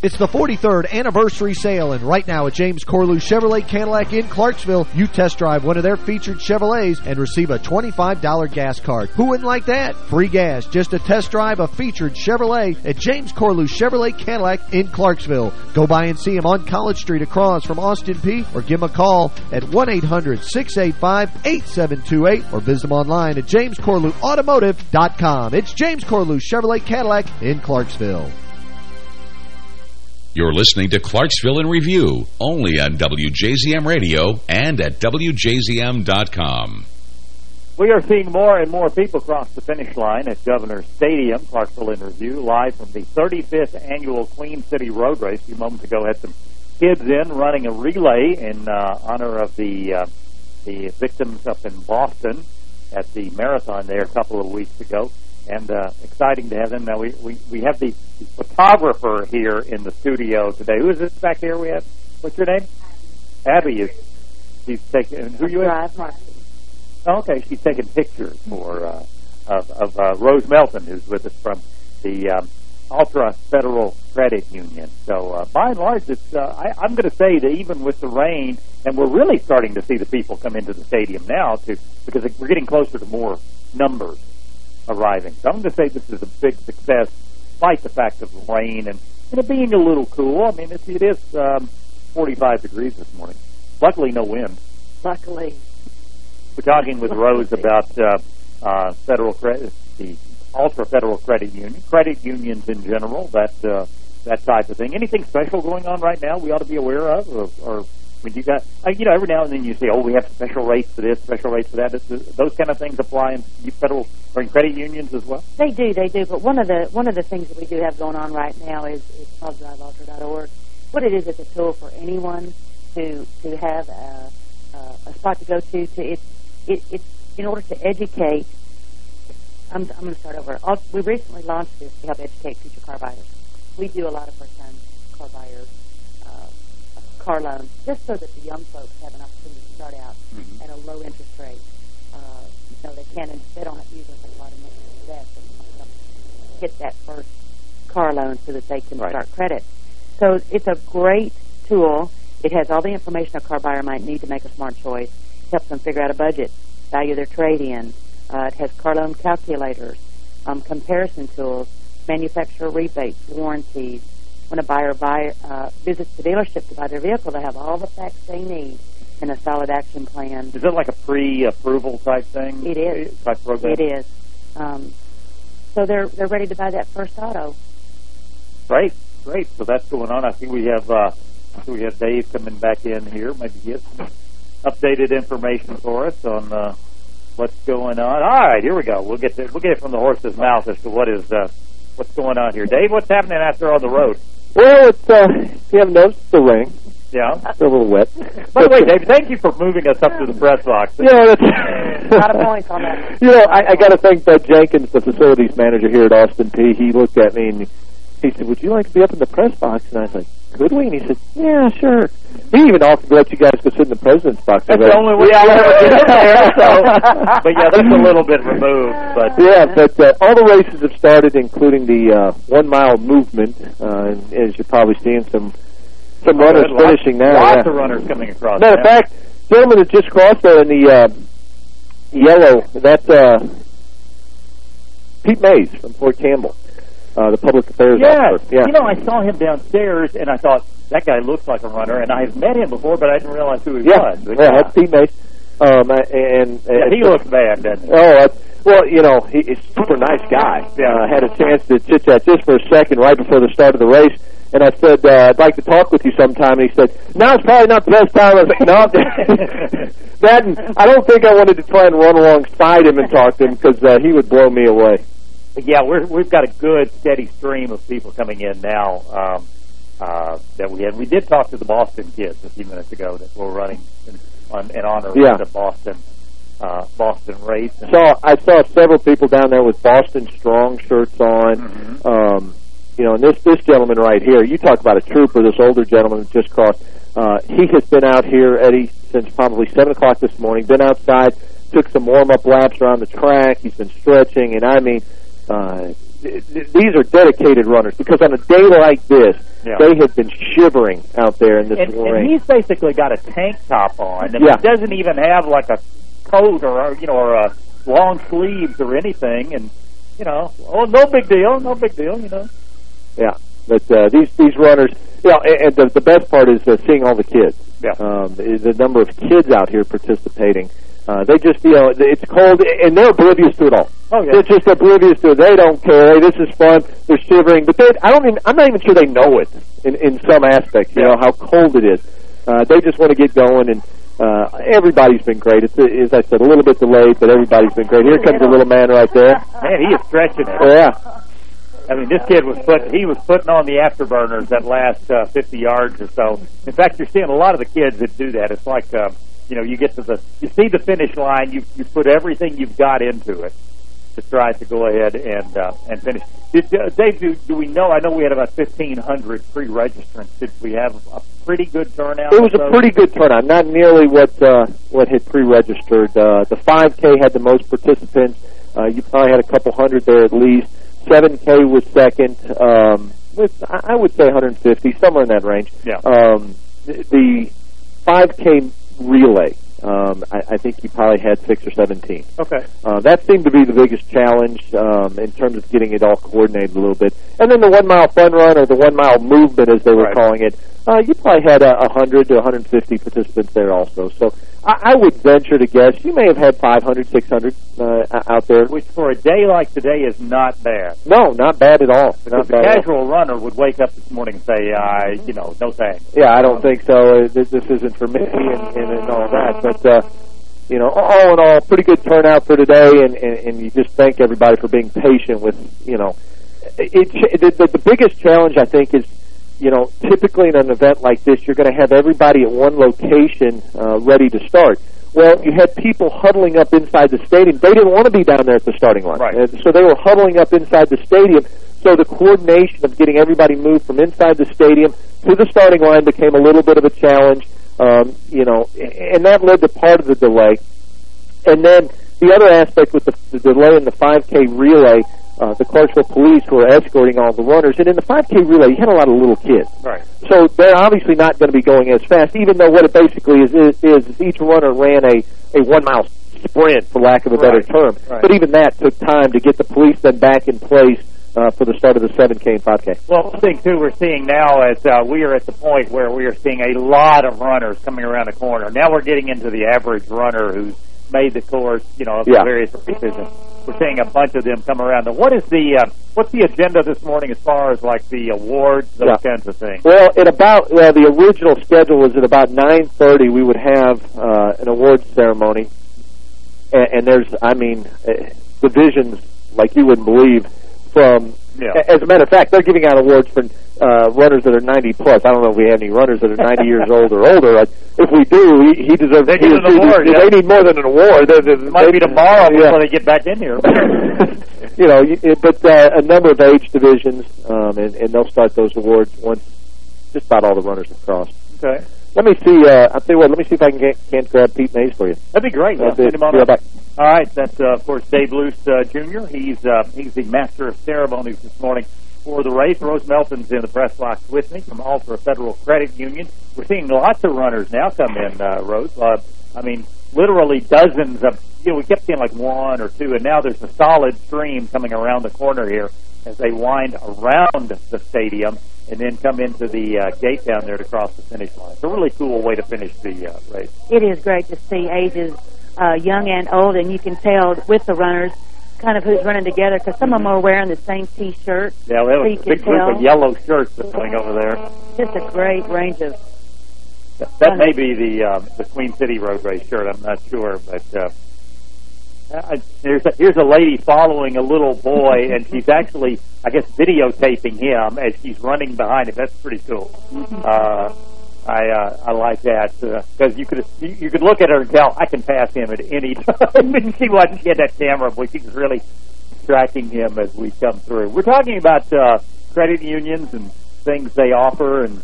It's the 43rd anniversary sale, and right now at James Corlew Chevrolet Cadillac in Clarksville, you test drive one of their featured Chevrolets and receive a $25 gas card. Who wouldn't like that? Free gas, just a test drive a featured Chevrolet at James Corlew Chevrolet Cadillac in Clarksville. Go by and see him on College Street across from Austin Peay, or give him a call at 1-800-685-8728, or visit him online at jamescorlewautomotive.com. It's James Corlew Chevrolet Cadillac in Clarksville. You're listening to Clarksville in Review, only on WJZM Radio and at WJZM.com. We are seeing more and more people cross the finish line at Governor's Stadium, Clarksville in Review, live from the 35th annual Queen City Road Race. A few moments ago had some kids in running a relay in uh, honor of the uh, the victims up in Boston at the marathon there a couple of weeks ago and uh, exciting to have them. Now we, we, we have the photographer here in the studio today. Who is this back here? We have what's your name? Abby is. She's taking. Who you? Drive Marcy. Okay, she's taking pictures for uh, of, of uh, Rose Melton, who's with us from the um, Altra Federal Credit Union. So uh, by and large, it's uh, I, I'm going to say that even with the rain, and we're really starting to see the people come into the stadium now, to because we're getting closer to more numbers arriving. So I'm going to say this is a big success, despite the fact of the rain and, and it being a little cool. I mean, it's, it is um, 45 degrees this morning. Luckily, no wind. Luckily. We're talking with Rose about uh, uh, federal credit, the Altra federal credit union, credit unions in general, that uh, that type of thing. Anything special going on right now we ought to be aware of, or, or when you got, uh, you know, every now and then you say, oh, we have special rates for this, special rates for that. those kind of things apply in federal or in credit unions as well. They do, they do. But one of the one of the things that we do have going on right now is is clubdrivealtra.org. What it is, it's a tool for anyone to to have a, a, a spot to go to. To it, it, it's in order to educate. I'm, I'm going to start over. I'll, we recently launched this to help educate future car buyers. We do a lot of uh, car loans, just so that the young folks have an opportunity to start out mm-hmm. at a low interest rate. Uh, so they can, not they don't have a lot of money to invest and get that first car loan so that they can right. start credit. So it's a great tool. It has all the information a car buyer might need to make a smart choice. Helps them figure out a budget, value their trade-in. Uh, it has car loan calculators, um, comparison tools, manufacturer rebates, warranties. When a buyer buy, uh, visits the dealership to buy their vehicle, they have all the facts they need in a solid action plan. Is it like a pre-approval type thing? It is. Type program? It is. Um, so they're they're ready to buy that first auto. Great, great. So that's going on. I think we have uh, we have Dave coming back in here. Maybe get some updated information for us on uh, what's going on. All right, here we go. We'll get to, we'll get it from the horse's mouth as to what is uh, what's going on here. Dave, what's happening out there on the road? Well, it's uh, you haven't noticed the rain. Yeah. It's a little wet. By the way, Dave, thank you for moving us up to the press box. Yeah, that's... a lot of points on that. You know, I, I got to thank Bud Jenkins, the facilities manager here at Austin Peay. He looked at me and he said, would you like to be up in the press box? And I said, could we? And he said, yeah, sure. He even offered to let you guys go sit in the president's box. That's the only way I'll ever get in there. So. but yeah, that's a little bit removed. But Yeah, but uh, all the races have started, including the uh, one-mile movement. Uh, as you're probably seeing, some some oh, runners finishing lots, now. Lots yeah. of runners coming across. Matter of fact, gentleman that just crossed there in the uh, yellow, that's uh, Pete Mays from Fort Campbell uh, the public affairs yes. officer. Yeah. You know, I saw him downstairs, and I thought, that guy looks like a runner, and I've met him before, but I didn't realize who he yeah. was. But yeah, that's Pete Mays. Um, and, and yeah, he looks bad, doesn't he? Oh, uh, well, you know, he, he's a super nice guy. Yeah. Uh, had a chance to chit-chat just for a second right before the start of the race. And I said, uh, I'd like to talk with you sometime. And he said, now's probably not the best time. I was like, no. that, and I don't think I wanted to try and run alongside him and talk to him because uh, he would blow me away yeah, we're, we've got a good steady stream of people coming in now um, uh, that we had. We did talk to the Boston kids a few minutes ago that were running in, on, in honor yeah. of the Boston uh, Boston race. And saw I saw several people down there with Boston Strong shirts on. Mm -hmm. um, you know, and this this gentleman right here, you talk about a trooper. This older gentleman that just crossed. Uh, he has been out here, Eddie, since probably seven o'clock this morning. Been outside, took some warm up laps around the track. He's been stretching, and I mean uh, these are dedicated runners because on a day like this, yeah. they have been shivering out there in this and, rain. And he's basically got a tank top on, and yeah. he doesn't even have like a coat or you know or a long sleeves or anything. And you know, oh, no big deal, no big deal, you know. Yeah, but uh, these these runners, yeah, and, and the the best part is uh, seeing all the kids. Yeah, um, the number of kids out here participating. Uh, they just, you know, it's cold, and they're oblivious to it all. Oh, yeah. They're just oblivious to it. They don't care. Hey, this is fun. They're shivering, but they, I don't even, I'm not even sure they know it in, in some aspects, you yeah. know, how cold it is. Uh, they just want to get going, and uh, everybody's been great. It's, as I said, a little bit delayed, but everybody's been great. Here comes the little man right there. Man, he is stretching it. Yeah. I mean, this kid was put he was putting on the afterburners that last uh, 50 yards or so. In fact, you're seeing a lot of the kids that do that. It's like, uh, you know, you get to the, you see the finish line, you you put everything you've got into it, to try to go ahead and uh, and finish. Did, uh, Dave, do, do we know? I know we had about 1,500 pre-registrants. Did we have a pretty good turnout? It was a pretty good turnout, not nearly what uh, what had pre-registered. Uh, the 5K had the most participants. Uh, you probably had a couple hundred there at least. 7K was second, um, with I would say 150, somewhere in that range. Yeah. Um, the, the 5K relay um, I, I think he probably had six or seven teams. Okay. Uh, that seemed to be the biggest challenge um, in terms of getting it all coordinated a little bit. And then the one-mile fun run, or the one-mile movement, as they were Right. calling it, uh, you probably had a 100 to 150 participants there also. So I, I would venture to guess you may have had 500, 600 uh, out there. Which for a day like today is not bad. No, not bad at all. Not the bad at all. casual runner would wake up this morning and say, uh, you know, no thanks. Yeah, I don't think so. Uh, This, this isn't for me and, and, and all that. But, uh, you know, all in all, pretty good turnout for today, and, and, and you just thank everybody for being patient with, you know, it, it, the, the biggest challenge, I think, is, you know, typically in an event like this, you're going to have everybody at one location uh, ready to start. Well, you had people huddling up inside the stadium. They didn't want to be down there at the starting line. Right. And so they were huddling up inside the stadium. So the coordination of getting everybody moved from inside the stadium to the starting line became a little bit of a challenge. Um, you know, and that led to part of the delay. And then the other aspect with the, the delay in the 5K relay, uh, the Clarksville police were escorting all the runners. And in the 5K relay, you had a lot of little kids. Right. So they're obviously not going to be going as fast, even though what it basically is is, is each runner ran a, a one-mile sprint, for lack of a better Right. term. Right. But even that took time to get the police then back in place uh, for the start of the 7K and 5K. Well, one thing, too, we're seeing now is uh, we are at the point where we are seeing a lot of runners coming around the corner. Now we're getting into the average runner who's made the course, you know, of the various races. We're seeing a bunch of them come around. Now, what is the uh, what's the agenda this morning as far as like the awards, those Yeah. kinds of things? Well, at about well, the original schedule was at about nine thirty. We would have uh, an awards ceremony, and, and there's, I mean, uh, divisions like you wouldn't believe. From Yeah. as a matter of fact, they're giving out awards for uh, runners that are ninety plus. I don't know if we have any runners that are ninety years old or older. Like, if we do, he, he deserves. They he need an he- award, They need more than an award. They, they, It might be they- tomorrow yeah. before they get back in here. you know, it, but uh, a number of age divisions, um, and, and they'll start those awards once just about all the runners have crossed. okay. Let me see. Uh, I'll tell you what. Let me see if I can get, can't grab Pete Mays for you. That'd be great. Let's send him on be up. back. All right, that's uh, of course Dave Luce uh, Jr. He's uh, he's the master of ceremonies this morning for the race. Rose Melton's in the press box with me from Altra Federal Credit Union. We're seeing lots of runners now come in, uh, Rose. Uh, I mean, literally dozens of. You know, we kept seeing like one or two, and now there's a solid stream coming around the corner here as they wind around the stadium and then come into the uh, gate down there to cross the finish line. It's a really cool way to finish the uh, race. it is great to see ages uh, young and old, and you can tell with the runners kind of who's running together because some of them are wearing the same T-shirt. Yeah, we have So a big group tell. of yellow shirts that's coming over there. Just a great range of. That, that may be the um, the Queen City Road Race shirt. I'm not sure, but uh, I, here's a, here's a lady following a little boy, and she's actually, I guess, videotaping him as she's running behind him. That's pretty cool. Uh, I uh, I like that because you could you, could look at her and tell I can pass him at any time. she wasn't. She had that camera, but she was really tracking him as we come through. We're talking about uh, credit unions and things they offer and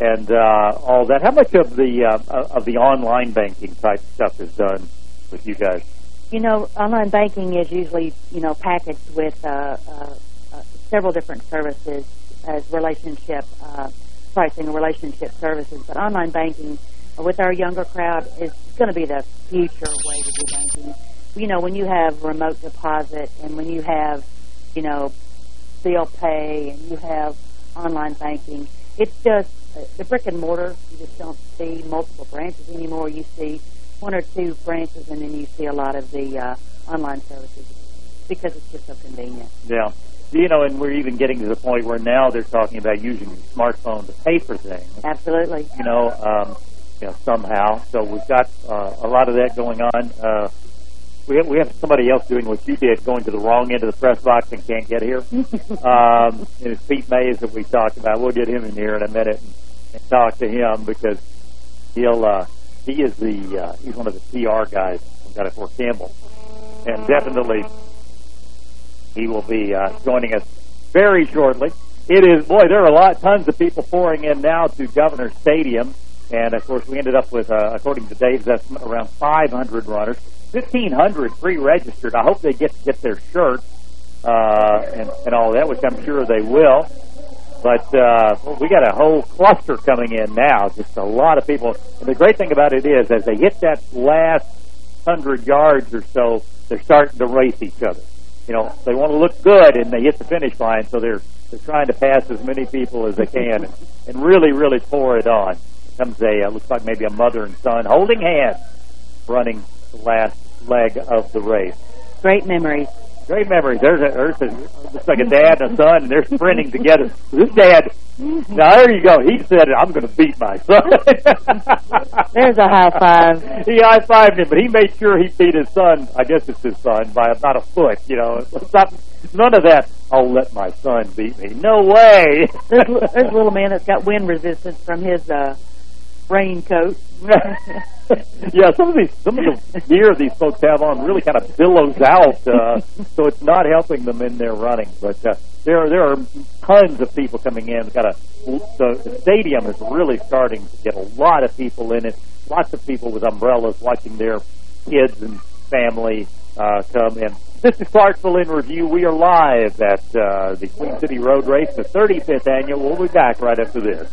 and uh, all that. How much of the uh, of the online banking type stuff is done with you guys? You know, online banking is usually you know packaged with uh, uh, uh, several different services as relationship uh, pricing and relationship services. But online banking with our younger crowd is going to be the future way to do banking. You know, when you have remote deposit and when you have you know bill pay and you have online banking, it's just the brick and mortar. You just don't see multiple branches anymore. You see one or two branches, and then you see a lot of the uh, online services because it's just so convenient. Yeah. You know, and we're even getting to the point where now they're talking about using the smartphone to pay for things. Absolutely. You know, um, you know somehow. So we've got uh, a lot of that going on. Uh, we have, we have somebody else doing what you did, going to the wrong end of the press box and can't get here. um, and it's Pete Mays that we talked about. We'll get him in here in a minute and, and talk to him because he'll uh, he is the uh, he's one of the PR guys down at Fort Campbell, and definitely He will be uh, joining us very shortly. It is, boy, there are a lot, tons of people pouring in now to Governor Stadium. And, of course, we ended up with, uh, according to Dave's estimate, around 500 runners. 1,500 pre-registered. I hope they get to get their shirts uh, and, and all that, which I'm sure they will. But uh, we got a whole cluster coming in now, just a lot of people. And the great thing about it is, as they hit that last 100 yards or so, they're starting to race each other. You know, they want to look good, and they hit the finish line, so they're they're trying to pass as many people as they can and, and really, really pour it on. Comes a, uh, looks like maybe a mother and son holding hands, running the last leg of the race. Great memories. Great memories. There's a, there's a looks like a dad and a son, and they're sprinting together. This dad, now there you go. He said, "I'm going to beat my son." There's a high five. He high fived him, but he made sure he beat his son. I guess it's his son by about a foot. You know, it's not none of that. I'll let my son beat me. No way. There's, there's a little man that's got wind resistance from his uh, raincoat. yeah, some of these, some of the gear these folks have on really kind of billows out, uh, so it's not helping them in their running. But uh, there, are, there are tons of people coming in. Got a the, the stadium is really starting to get a lot of people in it. Lots of people with umbrellas watching their kids and family uh, come in. This is Clarksville in Review. We are live at uh, the Queen City Road Race, the 35th annual. We'll be back right after this.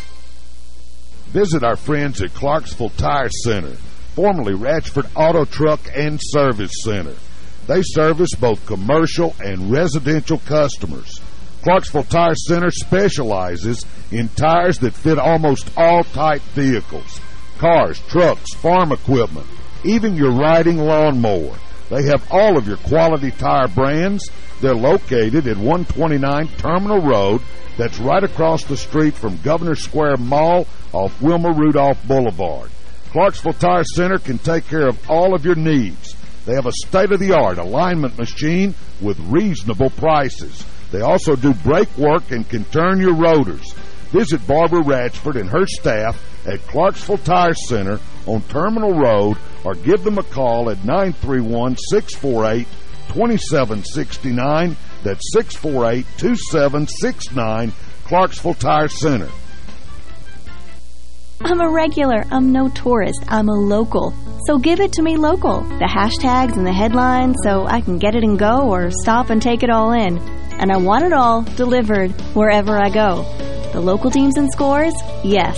Visit our friends at Clarksville Tire Center, formerly Ratchford Auto Truck and Service Center. They service both commercial and residential customers. Clarksville Tire Center specializes in tires that fit almost all type vehicles. Cars, trucks, farm equipment, even your riding lawnmower. They have all of your quality tire brands. They're located at 129 Terminal Road. That's right across the street from Governor Square Mall off Wilma Rudolph Boulevard. Clarksville Tire Center can take care of all of your needs. They have a state-of-the-art alignment machine with reasonable prices. They also do brake work and can turn your rotors. Visit Barbara Ratchford and her staff at Clarksville Tire Center on Terminal Road or give them a call at 931-648-2769. That's 648-2769, Clarksville Tire Center. I'm a regular. I'm no tourist. I'm a local. So give it to me local. The hashtags and the headlines so I can get it and go or stop and take it all in. And I want it all delivered wherever I go. The local teams and scores? Yes.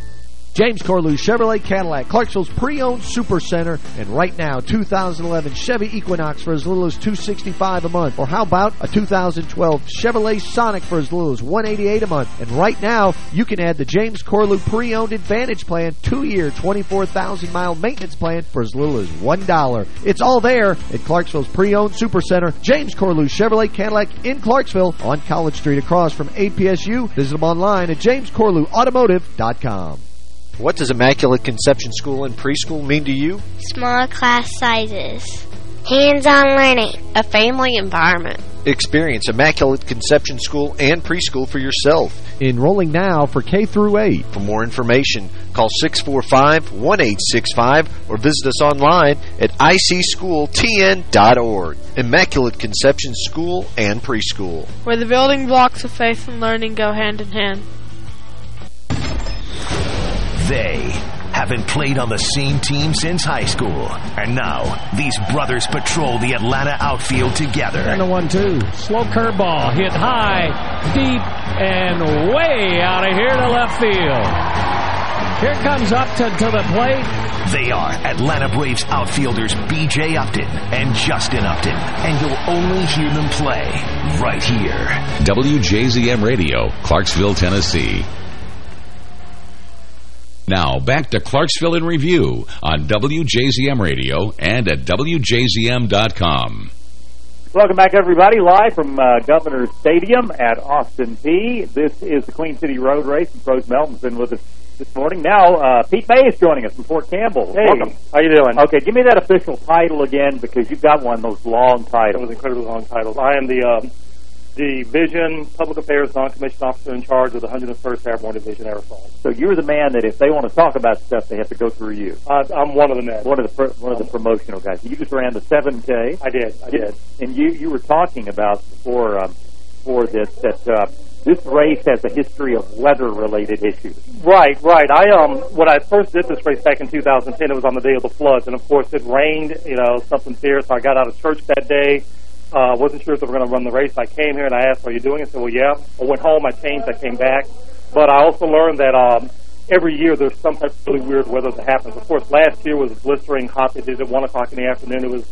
James Corlew Chevrolet Cadillac, Clarksville's pre-owned super center, and right now 2011 Chevy Equinox for as little as 265 a month. Or how about a 2012 Chevrolet Sonic for as little as 188 a month. And right now you can add the James Corlew pre-owned Advantage plan, two-year 24,000-mile maintenance plan for as little as $1. It's all there at Clarksville's pre-owned super center, James Corlew Chevrolet Cadillac in Clarksville on College Street across from APSU. Visit them online at jamescorlewautomotive.com. What does Immaculate Conception School and Preschool mean to you? Small class sizes. Hands-on learning. A family environment. Experience Immaculate Conception School and Preschool for yourself. Enrolling now for K through 8. For more information, call 645-1865 or visit us online at icschooltn.org. Immaculate Conception School and Preschool. Where the building blocks of faith and learning go hand in hand. They haven't played on the same team since high school. And now, these brothers patrol the Atlanta outfield together. And the one-two. Slow curveball. Hit high, deep, and way out of here to left field. Here comes up to, to the plate They are Atlanta Braves outfielders B.J. Upton and Justin Upton, and you'll only hear them play right here. WJZM Radio, Clarksville, Tennessee. Now, back to Clarksville in Review on WJZM Radio and at WJZM.com. Welcome back, everybody, live from uh, Governor's Stadium at Austin Peay. This is the Queen City Road Race, and Rose Melton's been with us this morning. Now, uh, Pete May is joining us from Fort Campbell. Hey. Welcome. How you doing? Okay, give me that official title again, because you've got one of those long titles. Those incredibly long titles. I am the um, Division Public Affairs Non-Commissioned Officer in charge of the 101st Airborne Division Air Assault. So you're the man that if they want to talk about stuff, they have to go through you. Uh, I'm one of the men. One of the one of the promotional guys. You just ran the 7K. I did. I did. And you you were talking about before um, before this that uh, this race has a history of weather-related issues. Right, right. I um when I first did this race back in 2010, it was on the day of the floods, and of course it rained, you know, something fierce. I got out of church that day. Uh, wasn't sure if they were going to run the race. I came here and I asked, "Are you doing it?" I said, "Well, yeah." I went home. I changed. I came back, but I also learned that um, every year there's some type of really weird weather that happens. Of course, last year was blistering hot. They did it at one o'clock in the afternoon. It was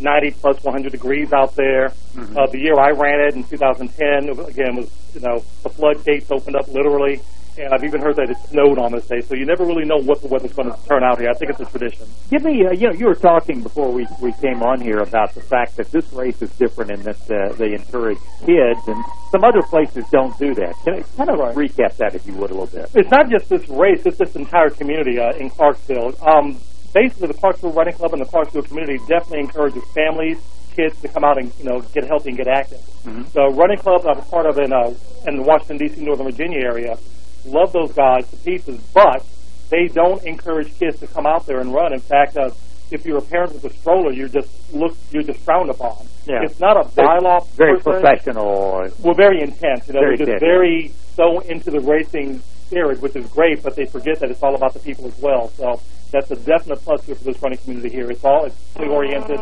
90 plus 100 degrees out there. Mm-hmm. Uh, the year I ran it in 2010, it was- again, was you know the floodgates opened up literally, and I've even heard that it snowed on this day. So you never really know what the weather's going to turn out here. I think it's a tradition. Give me, uh, you know, you were talking before we we came on here about the fact that this race is different in that uh, they encourage kids, and some other places don't do that. Can I kind of recap that, if you would, a little bit? It's not just this race; it's this entire community uh, in Clarksville. Um, basically, the Clarksville Running Club and the Clarksville community definitely encourages families, kids to come out and you know get healthy and get active. Mm-hmm. The running club I'm a part of in uh, in the Washington D.C. Northern Virginia area love those guys to pieces, but they don't encourage kids to come out there and run. In fact, uh, if you're a parent with a stroller, you're just look you're just frowned upon. Yeah. It's not a bylaw. Very professional. Well, very intense. You know, Very they're just good, very so into the racing spirit, which is great, but they forget that it's all about the people as well. So that's a definite plus here for this running community here. It's all it's family oriented,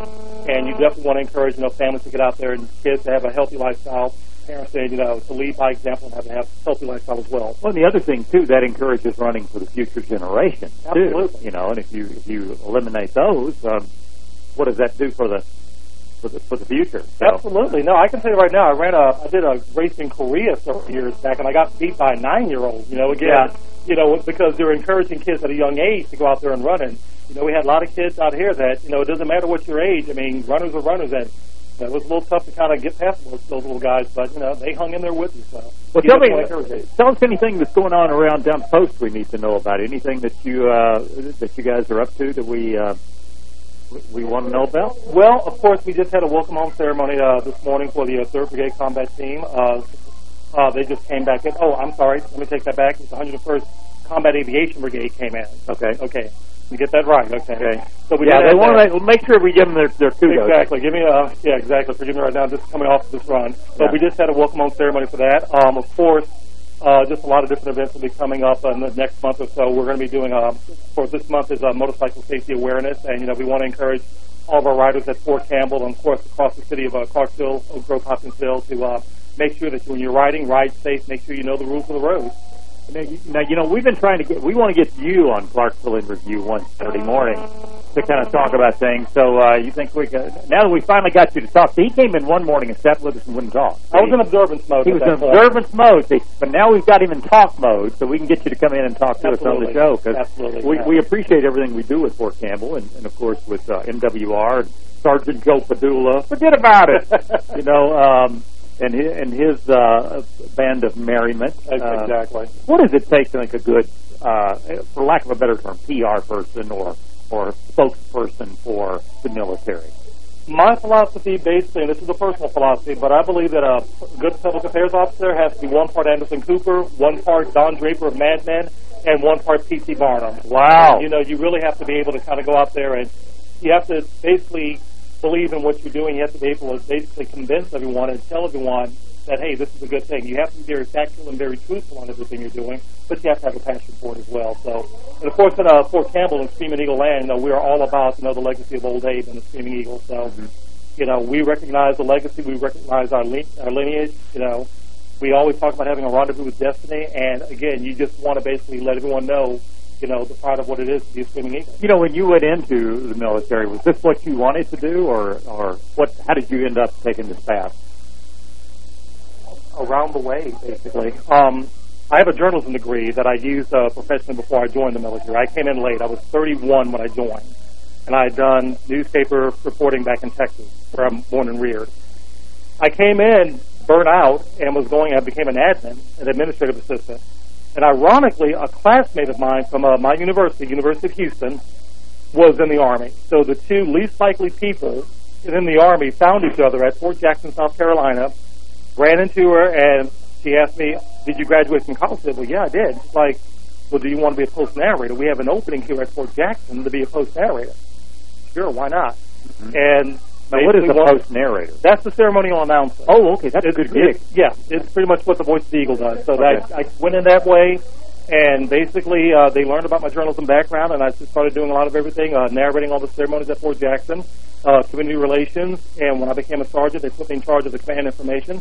and you definitely want to encourage you know families to get out there and kids to have a healthy lifestyle. Parents, to, you know, to lead by example and have a healthy lifestyle as well. Well, and the other thing too that encourages running for the future generation too. Absolutely. You know, and if you if you eliminate those, um, what does that do for the for the for the future? So, Absolutely. No, I can tell you right now, I ran a, I did a race in Korea several years back, and I got beat by a nine-year-old. You know, again, Yeah. you know, because they were encouraging kids at a young age to go out there and run. And you know, we had a lot of kids out here that you know, it doesn't matter what your age. I mean, runners are runners, and it was a little tough to kind of get past those, those little guys, but you know, they hung in there with you. So, Well, tell me, definitely encourage it. tell us anything that's going on around down post we need to know about. Anything that you uh, that you guys are up to that we uh, we want to know about? Well, of course, we just had a welcome home ceremony uh, this morning for the uh, 3rd Brigade Combat Team. Uh, uh, they just came back in. Oh, I'm sorry. Let me take that back. It's the 101st Combat Aviation Brigade came in. Okay. Okay. You get that right. Okay. Okay. So we yeah, they have want to make sure we give them their, their kudos. Exactly. Give me a yeah, exactly. Forgive me right now. Just coming off this run, but Yeah. we just had a welcome home ceremony for that. Um, of course, uh, just a lot of different events will be coming up in the next month or so. We're going to be doing. Um, of course, this month is uh, motorcycle safety awareness, and you know we want to encourage all of our riders at Fort Campbell and of course across the city of uh, Clarksville, Oak Grove, Hopkinsville to uh, make sure that when you're riding, ride safe. Make sure you know the rules of the road. Now, you- Now, you know, we've been trying to get, we want to get you on Clarksville in Review one Saturday morning to kind of talk about things. So, uh, you think we can, now that we finally got you to talk, he came in one morning and sat with us and wouldn't talk. I was in observance mode. He was in point. observance mode, see, but now we've got him in talk mode, so we can get you to come in and talk to us on the Absolutely. show. Cause Absolutely, we, yeah. we appreciate everything we do with Fort Campbell and, and of course, with uh, MWR and Sergeant Joe Padula. Forget about it. you know, um, and his, and his uh, band of merriment. Uh, Exactly. what does it take to make a good, uh, for lack of a better term, PR person or or spokesperson for the military? My philosophy, basically, and this is a personal philosophy, but I believe that a good public affairs officer has to be one part Anderson Cooper, one part Don Draper of Mad Men, and one part P.T. Barnum. Wow. You know, you really have to be able to kind of go out there and you have to basically believe in what you're doing. You have to be able to basically convince everyone and tell everyone that, hey, this is a good thing. You have to be very factual and very truthful on everything you're doing, but you have to have a passion for it as well. So, and of course, in uh, Fort Campbell and Screaming Eagle Land, you know, we are all about, you know, the legacy of Old Abe and the Screaming Eagle. So, you know, we recognize the legacy, we recognize our, our lineage, you know. We always talk about having a rendezvous with destiny, and again, you just want to basically let everyone know you know, the pride of what it is to be a Screaming Eagle. You know, when you went into the military, was this what you wanted to do, or or what? How did you end up taking this path? Around the way, basically. Um, I have a journalism degree that I used uh, professionally before I joined the military. I came in late. I was 31 when I joined, and I had done newspaper reporting back in Texas, where I'm born and reared. I came in burnt out and was going. I became an admin, an administrative assistant, and ironically, a classmate of mine from uh, my university, University of Houston, was in the Army. So the two least likely people in the Army found each other at Fort Jackson, South Carolina, ran into her, and she asked me, did you graduate from college? I said, well, yeah, I did. She's like, well, do you want to be a post narrator? We have an opening here at Fort Jackson to be a post narrator. Sure, why not? Mm-hmm. And now, what is a post narrator? That's the ceremonial announcer. Oh, okay, that's it's, a good gig. yeah, it's pretty much what the Voice of the Eagle does. So okay. that I went in that way, and basically uh, they learned about my journalism background, and I just started doing a lot of everything, uh, narrating all the ceremonies at Fort Jackson, uh, community relations, and when I became a sergeant, they put me in charge of the command information.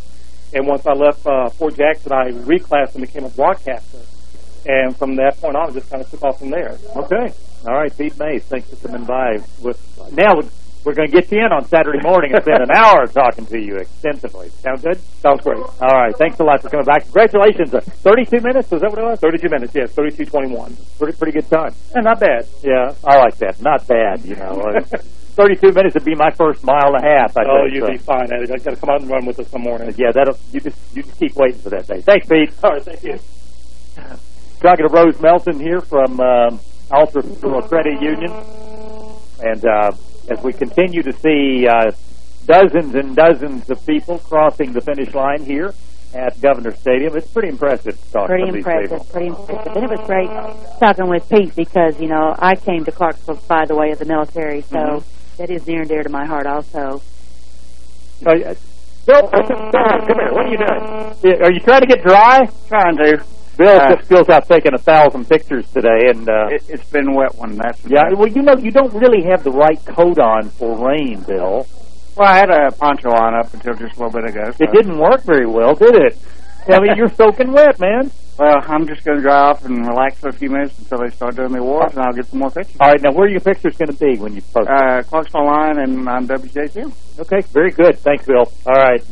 And once I left uh, Fort Jackson, I reclassed and became a broadcaster. And from that point on, it just kind of took off from there. Okay. All right, Pete Mays, thanks for coming by. With Now, we're going to get you in on Saturday morning and spend an hour talking to you extensively. Sound good? Sounds great. All right. Thanks a lot for coming back. Congratulations. 32 minutes? Was that what it was? 32 minutes, yes. 32.21. Pretty, pretty good time. And not bad. Yeah, I like that. Not bad, you know. 32 minutes would be my first mile and a half. I oh, think, you'd so. be fine. I got to come out and run with us some morning. Yeah, that'll. You just you just keep waiting for that day. Thanks, Pete. All right, thank you. Talking to Rose Melton here from um, Altra Federal Credit Union, and uh, as we continue to see uh, dozens and dozens of people crossing the finish line here at Governor Stadium, it's pretty impressive. To talk pretty to impressive, these people. pretty impressive. And it was great talking with Pete because you know I came to Clarksville by the way of the military, so. Mhm. That is near and dear to my heart also. Uh, Bill, come here. What are you doing? Are you trying to get dry? Trying to. Bill Uh, Bill's out taking a thousand pictures today, and uh, It, it's been a wet one. That's yeah. Well, you know, you don't really have the right coat on for rain, Bill. Well, I had a poncho on up until just a little bit ago. so- It didn't work very well, did it? I mean, you're soaking wet, man. Well, I'm just going to dry off and relax for a few minutes until they start doing the awards, and I'll get some more pictures. All right, now where are your pictures going to be when you post? Uh, Clarksville Line and on WJZM. Okay, very good. Thanks, Bill. All right.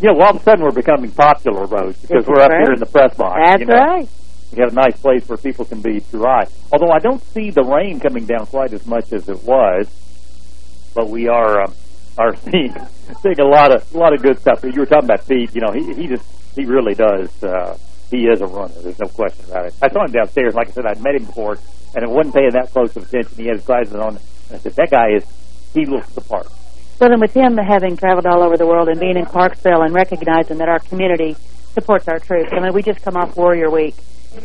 You know, all of a sudden we're becoming popular, Rose, because That's we're up right. here in the press box. That's you know. right. We have a nice place where people can be dry. Although I don't see the rain coming down quite as much as it was, but we are um, are seeing seeing a lot of a lot of good stuff. You were talking about Pete. You know, he he just he really does. Uh, he is a runner. There's no question about it. I saw him downstairs. Like I said, I'd met him before, and it wasn't paying that close of attention. He had his glasses on. And I said, that guy is he looks the part. Well, then with him having traveled all over the world and being in Clarksville and recognizing that our community supports our troops. I mean, we just come off Warrior Week,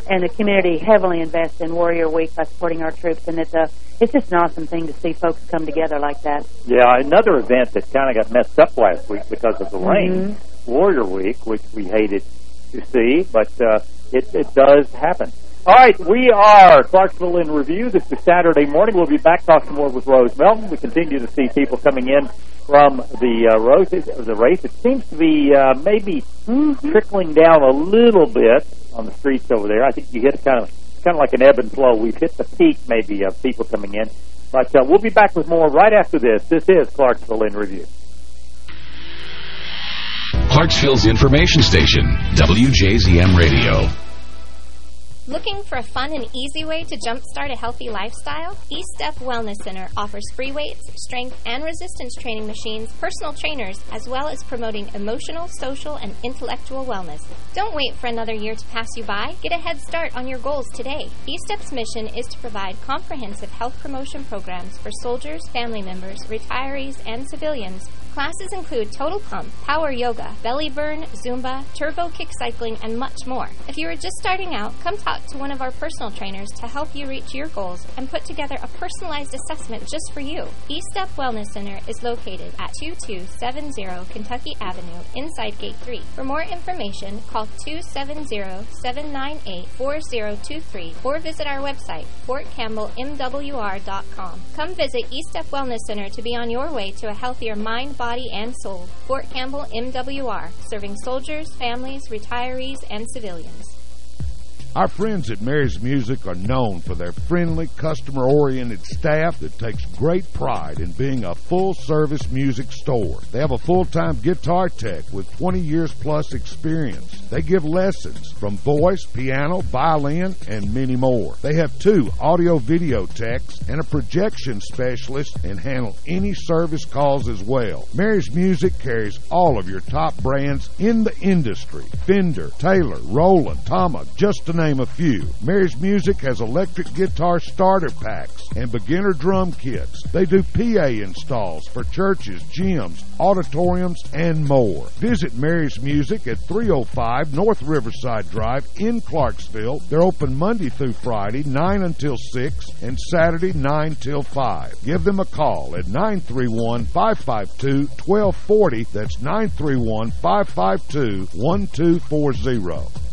and the community heavily invests in Warrior Week by supporting our troops, and it's a it's just an awesome thing to see folks come together like that. Yeah, another event that kind of got messed up last week because of the rain, Mhm. Warrior Week, which we hated to see, but uh, it, it does happen. All right, we are Clarksville in Review. This is Saturday morning. We'll be back talking more with Rose Melton. We continue to see people coming in from the uh, Rose, the race. It seems to be uh, maybe trickling down a little bit on the streets over there. I think you hit kind of kind of like an ebb and flow. We've hit the peak maybe of people coming in. But uh, we'll be back with more right after this. This is Clarksville in Review. Clarksville's information station, WJZM Radio. Looking for a fun and easy way to jumpstart a healthy lifestyle? E-Step Wellness Center offers free weights, strength, and resistance training machines, personal trainers, as well as promoting emotional, social, and intellectual wellness. Don't wait for another year to pass you by. Get a head start on your goals today. E-Step's mission is to provide comprehensive health promotion programs for soldiers, family members, retirees, and civilians Classes include total pump, power yoga, belly burn, Zumba, turbo kick cycling, and much more. If you are just starting out, come talk to one of our personal trainers to help you reach your goals and put together a personalized assessment just for you. E-Step Wellness Center is located at 2270 Kentucky Avenue inside Gate 3. For more information, call 270-798-4023 or visit our website, fortcampbellmwr.com. Come visit E-Step Wellness Center to be on your way to a healthier mind, body, and soul. Fort Campbell MWR, serving soldiers, families, retirees, and civilians. Our friends at Mary's Music are known for their friendly, customer-oriented staff that takes great pride in being a full-service music store. They have a full-time guitar tech with 20 years plus experience. They give lessons from voice, piano, violin, and many more. They have two audio-video techs and a projection specialist and handle any service calls as well. Mary's Music carries all of your top brands in the industry. Fender, Taylor, Roland, Tama, just to name a few. Mary's Music has electric guitar starter packs and beginner drum kits. They do PA installs for churches, gyms, auditoriums, and more. Visit Mary's Music at 305 North Riverside Drive in Clarksville. They're open Monday through Friday, 9 until 6, and Saturday, 9 till 5. Give them a call at 931-552-1240. That's 931-552-1240.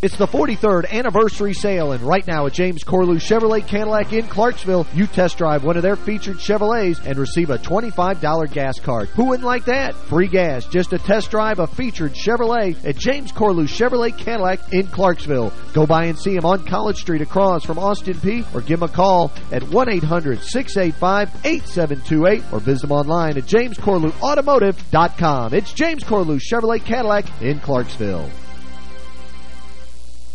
It's the 43rd anniversary sale, and right now at James Corlew Chevrolet Cadillac in Clarksville, you test drive one of their featured Chevrolets and receive a $25 gas card. Who wouldn't like that? Free gas, just a test drive a featured Chevrolet at James Corlew Chevrolet Cadillac in Clarksville. Go by and see him on College Street across from Austin Peay or give him a call at 1-800-685-8728, or visit him online at jamescorlewautomotive.com. It's James Corlew Chevrolet Cadillac in Clarksville.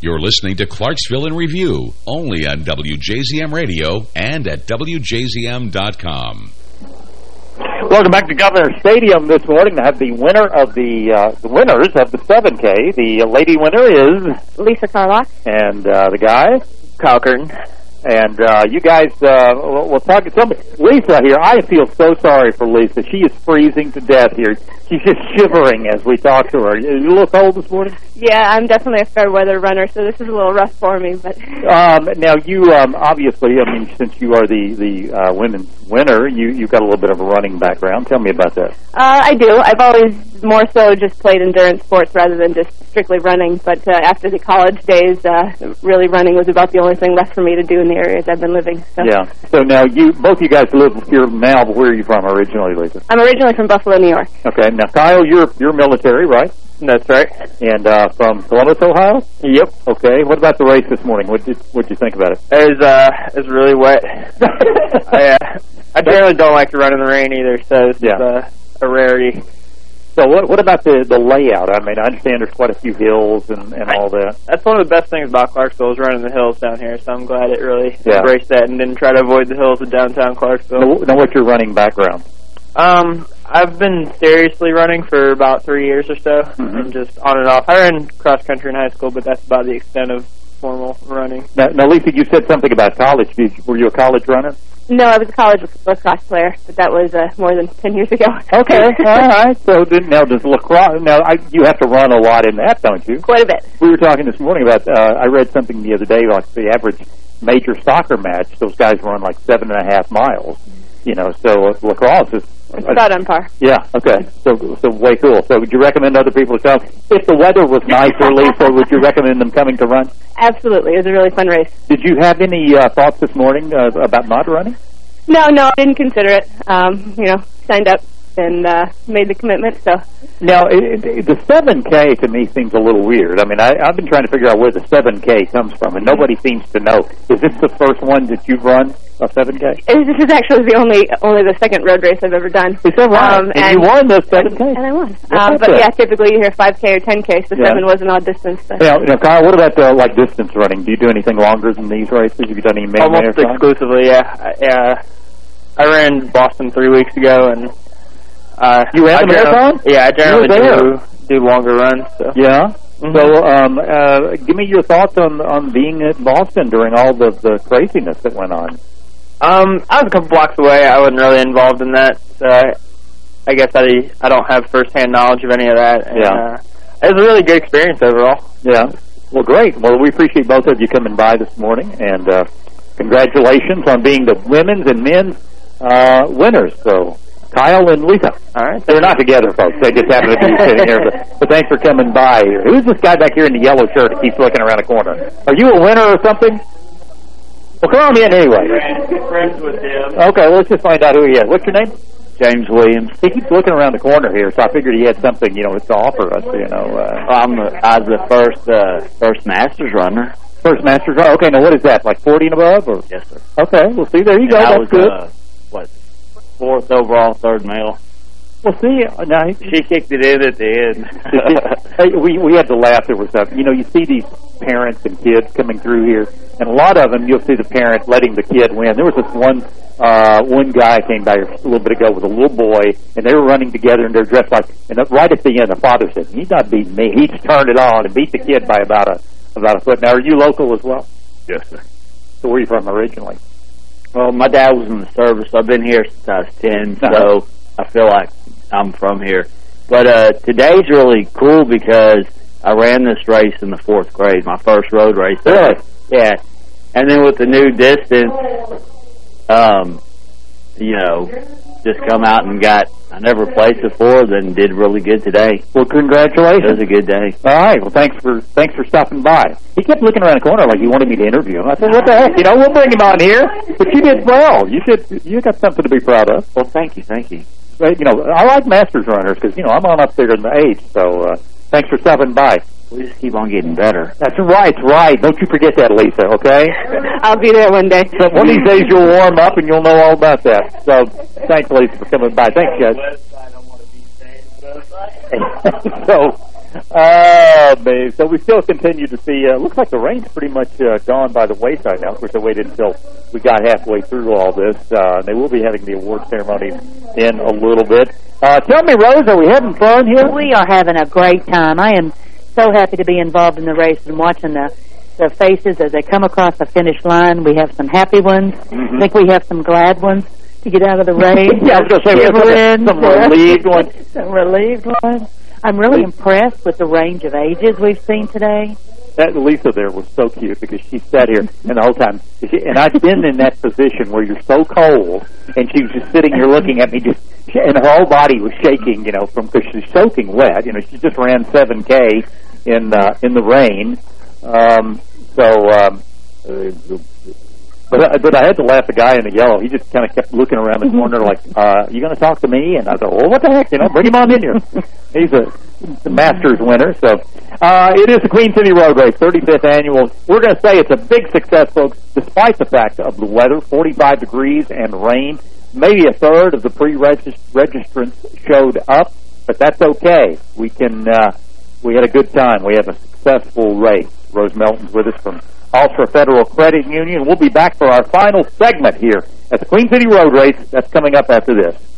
You're listening to Clarksville in Review, only on WJZM Radio and at WJZM.com. Welcome back to Governor Stadium this morning to have the winner of the, uh, the winners of the 7K. The lady winner is... Lisa Carlock. And uh, the guy? Kyle Curtin. And uh, you guys, uh, we'll, talk to somebody. Lisa here, I feel so sorry for Lisa. She is freezing to death here. She's just shivering as we talk to her. You a little cold this morning? Yeah, I'm definitely a fair weather runner, so this is a little rough for me. But um, now you um, obviously, I mean, since you are the the uh, women's winner, you you've got a little bit of a running background. Tell me about that. uh, I do. I've always more so just played endurance sports rather than just strictly running. But uh, after the college days, uh, really running was about the only thing left for me to do in the areas I've been living. So. Yeah. So now you both you guys live here now. But where are you from originally, Lisa? I'm originally from Buffalo, New York. Okay. Now, Kyle, you're you're military, right? That's right. And uh, from Columbus, Ohio. Yep. Okay. What about the race this morning? What did what you think about it? It was uh, it was really wet. I uh, I generally don't like to run in the rain either, so it's Yeah. uh, a rarity. So what what about the the layout? I mean, I understand there's quite a few hills and and all that. That's one of the best things about Clarksville is running the hills down here, so I'm glad it really Yeah. embraced that and didn't try to avoid the hills of downtown Clarksville. Now, now what's your running background? Um, I've been seriously running for about three years or so, and just on and off. I ran cross country in high school, but that's about the extent of formal running. Now, now Lisa, you said something about college. Did you, were you a college runner? No, I was a college lacrosse player, but that was uh, more than ten years ago. Okay, all right. So then, now does lacrosse? Now I, you have to run a lot in that, don't you? Quite a bit. We were talking this morning about. Uh, I read something the other day, like the average major soccer match. Those guys run like seven and a half miles. you know, so uh, lacrosse is... It's about on par. Yeah, okay. So, so way cool. So would you recommend other people to come? If the weather was nice nicer, Lisa, would you recommend them coming to run? Absolutely. It was a really fun race. Did you have any uh, thoughts this morning uh, about not running? No, no, I didn't consider it. Um, you know, signed up and uh, made the commitment. So Now, it, it, the 7K to me seems a little weird. I mean, I, I've been trying to figure out where the 7K comes from, and nobody seems to know. Is this the first one that you've run, a 7K? it, this is actually the only only the second road race I've ever done. Is that right? Um, and, you won the 7K? And I won. Well, Um, that's but it. yeah, typically you hear 5K or 10K, so Yeah. 7 was an odd distance. But Now, now, Kyle, what about uh, like distance running? Do you do anything longer than these races? Have you done any main Almost exclusively, yeah. I, uh, I ran Boston three weeks ago, and uh, You ran I the marathon? Yeah, I generally do do longer runs. So. Yeah. Mhm. So, um, uh, give me your thoughts on on being at Boston during all the the craziness that went on. Um, I was a couple blocks away. I wasn't really involved in that, so I, I guess I I don't have firsthand knowledge of any of that. And, Yeah. uh, it was a really good experience overall. Yeah. Well, great. Well, we appreciate both of you coming by this morning, and uh, congratulations on being the women's and men's uh, winners. So, Kyle and Lisa. All right. They're not together, folks. They just happen to be sitting here. But, but thanks for coming by. Who's this guy back here in the yellow shirt that keeps looking around the corner? Are you a winner or something? Well, come on in anyway. Friends with him. Okay, well, let's just find out who he is. What's your name? James Williams. He keeps looking around the corner here, so I figured he had something, you know, to offer us. You know, uh, I'm the, I was the first uh, first Masters runner. first Masters. runner. okay, now what is that? Like forty and above, or Yes, sir. okay? Well, see, there you go. I That's was, good. Uh, what fourth overall, third male. well, see, now he- She kicked it in at the end. we we had to laugh. There was a, you know, you see these parents and kids coming through here, and a lot of them you'll see the parent letting the kid win. There was this one uh one guy came by a little bit ago with a little boy, and they were running together, and they're dressed like. And right at the end, the father said, "He's not beating me. He just turned it on and beat the kid by about a about a foot." Now, are you local as well? yes, sir. So where are you from originally? Well, my dad was in the service. I've been here since I was 10, so I feel like I'm from here. But uh, today's really cool because I ran this race in the fourth grade, my first road race. Really? Yeah. And then with the new distance, um, you know, just come out and got, I never placed before, then did really good today. Well, congratulations. It was a good day. All right. Well, thanks for thanks for stopping by. He kept looking around the corner like he wanted me to interview him. I said, "What the heck? You know, we'll bring him on here." But you did well. You should. You got something to be proud of. Well, thank you, thank you. But, you know, I like masters runners because you know I'm on up there in the age. So uh, thanks for stopping by. We just keep on getting better. That's right. Right. Don't you forget that, Lisa. Okay. I'll be there one day. So one of these days you'll warm up and you'll know all about that. So thanks, Lisa, for coming by. Thanks, guys. so, uh, babe, so we still continue to see. Uh, looks like the rain's pretty much uh, gone by the wayside now. Of course, I waited until we got halfway through all this. Uh, they will be having the award ceremonies in a little bit. Uh, tell me, Rose, are we having fun here? We are having a great time. I am so happy to be involved in the race and watching the the faces as they come across the finish line. We have some happy ones. Mm-hmm. I think we have some glad ones to get out of the rain. Yeah, I was gonna say, we have some- relieved ones. some relieved ones. I'm really impressed with the range of ages we've seen today. That Lisa there was so cute because she sat here and the whole time, she, and I've been in that position where you're so cold, and she was just sitting here looking at me, just and her whole body was shaking, you know, from because she's soaking wet. You know, she just ran 7K in uh, in the rain, um, so. Um, uh, but I, but I had to laugh. The guy in the yellow, he just kind of kept looking around the corner like, uh, "You going to talk to me?" And I thought, "Well, what the heck? You know, bring him on in here." He's a the Masters winner. So uh, it is the Queen City Road Race, 35th annual. We're going to say it's a big success, folks, despite the fact of the weather, 45 degrees and rain. Maybe a third of the pre-registrants showed up, but that's okay. We can. Uh, we had a good time. We had a successful race. Rose Melton's with us from Altra Federal Credit Union. We'll be back for our final segment here at the Queen City Road Race. That's coming up after this.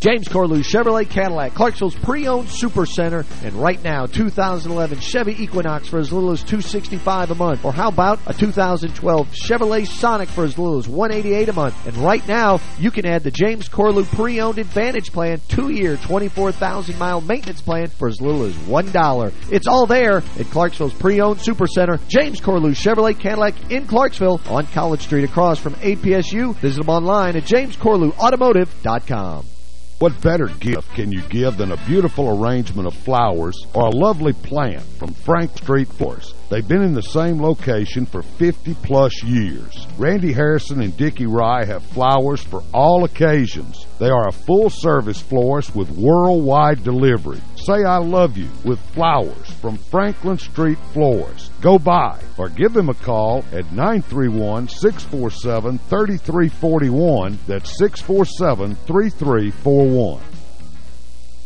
James Corlew Chevrolet Cadillac, Clarksville's pre-owned super center, and right now 2011 Chevy Equinox for as little as 265 a month. Or how about a 2012 Chevrolet Sonic for as little as 188 a month. And right now you can add the James Corlew pre-owned Advantage plan, two-year 24,000-mile maintenance plan for as little as $1. It's all there at Clarksville's pre-owned super center, James Corlew Chevrolet Cadillac in Clarksville on College Street across from APSU. Visit them online at jamescorlewautomotive.com. What better gift can you give than a beautiful arrangement of flowers or a lovely plant from Frank Street Florist? They've been in the same location for 50-plus years. Randy Harrison and Dickie Rye have flowers for all occasions. They are a full-service florist with worldwide delivery. Say I love you with flowers from Franklin Street Florist. Go by or give them a call at 931-647-3341. That's 647-3341.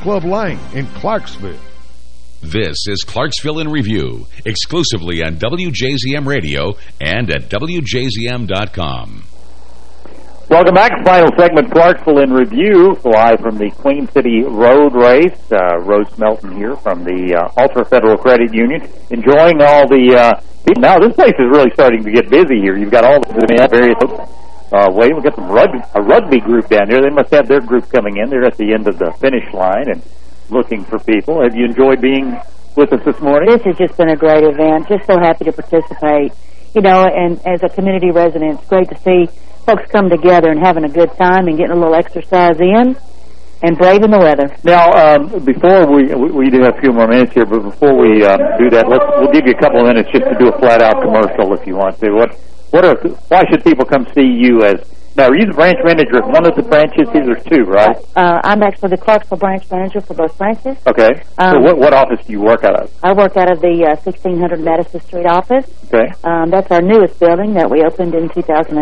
Club Lane in Clarksville. This is Clarksville in Review, exclusively on WJZM Radio and at WJZM.com. Welcome back. Final segment, Clarksville in Review, live from the Queen City Road Race. Uh, Rose Melton here from the uh, Altra Federal Credit Union, enjoying all the uh. Now, this place is really starting to get busy here. You've got all the various uh, way. We've got some rugby, a rugby group down here. They must have their group coming in. They're at the end of the finish line and looking for people. Have you enjoyed being with us this morning? This has just been a great event. Just so happy to participate. You know, and as a community resident, it's great to see folks come together and having a good time and getting a little exercise in and braving the weather. Now, um, before we we do have a few more minutes here, but before we uh, do that, let's we'll give you a couple of minutes just to do a flat out commercial if you want to. What what are why should people come see you as now, are you the branch manager at one of the branches? These are two, right? Uh, I'm actually the Clarksville branch manager for both branches. Okay. Um, so what, what office do you work out of? I work out of the uh, 1600 Madison Street office. Okay. Um, that's our newest building that we opened in 2005.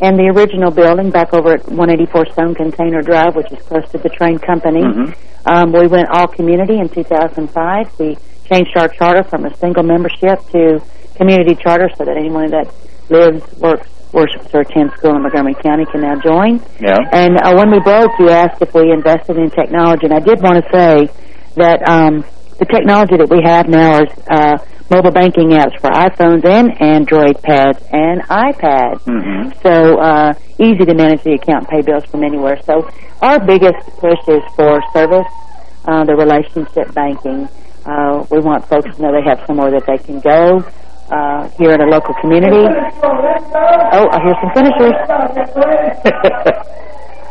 And the original building back over at 184 Stone Container Drive, which is close to the Trane company. Mm -hmm. um, we went all community in 2005. We changed our charter from a single membership to community charter so that anyone that lives, works, worships, or attends school in Montgomery County can now join. Yeah. And uh, when we broke, you asked if we invested in technology, and I did want to say that um, the technology that we have now is uh, mobile banking apps for iPhones and Android pads and iPads. Mm -hmm. So uh, easy to manage the account and pay bills from anywhere. So our biggest push is for service, uh, the relationship banking. Uh, we want folks to know they have somewhere that they can go uh, here in a local community. Oh, I hear some finishers.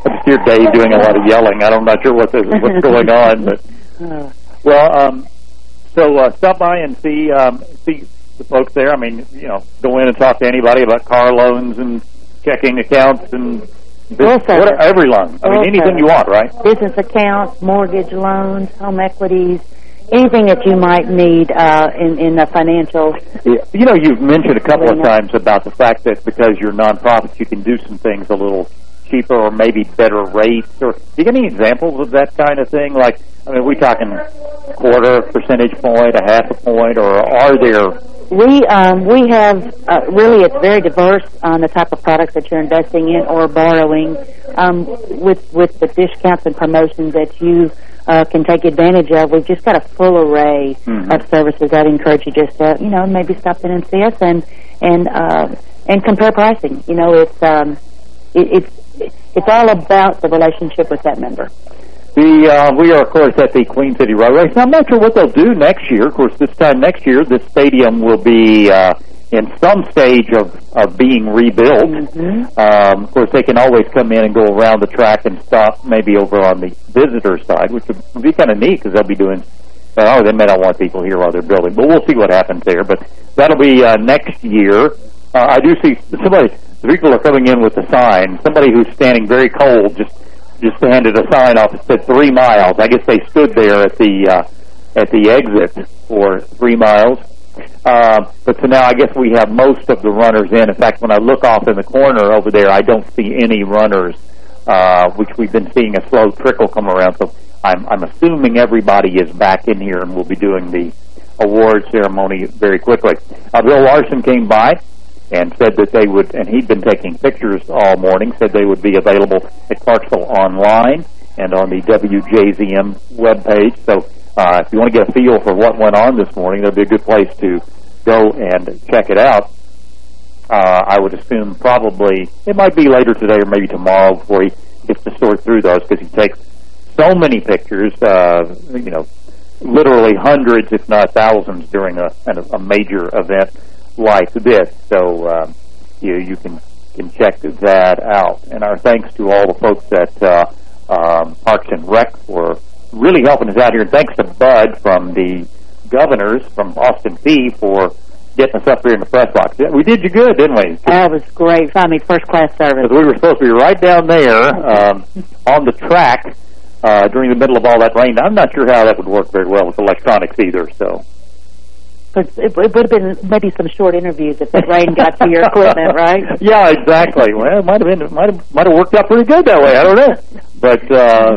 I just hear Dave doing a lot of yelling. I'm not sure what this, what's going on, but well, um, so uh, stop by and see um, see the folks there. I mean, you know, go in and talk to anybody about car loans and checking accounts and Yes, sir. what, every loan. I mean, anything you want, right? Business accounts, mortgage loans, home equities, anything that you might need uh, in, in the financial. You know, you've mentioned a couple of times about the fact that because you're nonprofits, you can do some things a little cheaper or maybe better rates. Or do you get any examples of that kind of thing? Like, I mean, are we talking quarter percentage point, a half a point, or are there? We um, we have uh, really it's very diverse on the type of products that you're investing in or borrowing. Um, with with the discounts and promotions that you uh, can take advantage of, we've just got a full array Mhm. of services. I'd encourage you just to you know maybe stop in and see us and and uh, and compare pricing. You know, it's um, it, it's it's all about the relationship with that member. The uh, we are of course at the Queen City Road Race. I'm not sure what they'll do next year. Of course, this time next year, this stadium will be uh, in some stage of of being rebuilt. Mm-hmm. Um, of course, they can always come in and go around the track and stop maybe over on the visitor side, which would be kind of neat because they'll be doing. Oh, they may not want people here while they're building, but we'll see what happens there. But that'll be uh, next year. Uh, I do see somebody. The People are coming in with a sign. Somebody who's standing very cold just just handed a sign off that said three miles. I guess they stood there at the uh, at the exit for three miles. Uh, but so now I guess we have most of the runners in. In fact, when I look off in the corner over there, I don't see any runners, uh, which we've been seeing a slow trickle come around. So I'm, I'm assuming everybody is back in here and we'll be doing the award ceremony very quickly. Uh, Bill Larson came by and said that they would, and he'd been taking pictures all morning, said they would be available at Clarksville Online and on the WJZM webpage. So uh, if you want to get a feel for what went on this morning, that'd be a good place to go and check it out. Uh, I would assume probably it might be later today or maybe tomorrow before he gets to sort through those because he takes so many pictures, uh, you know, literally hundreds, if not thousands, during a, a major event like this. So uh, you you can can check that out. And our thanks to all the folks at uh, um, Parks and Rec for really helping us out here. And thanks to Bud from the Governors from Austin Peay for getting us up here in the press box. We did you good, didn't we? That was great. Found me first class service. We were supposed to be right down there um, on the track uh, during the middle of all that rain. I'm not sure how that would work very well with electronics either. So. It, it would have been maybe some short interviews if the rain got to your equipment, right? Yeah, exactly. Well, it might have been, might have, might have worked out pretty good that way. I don't know, but uh,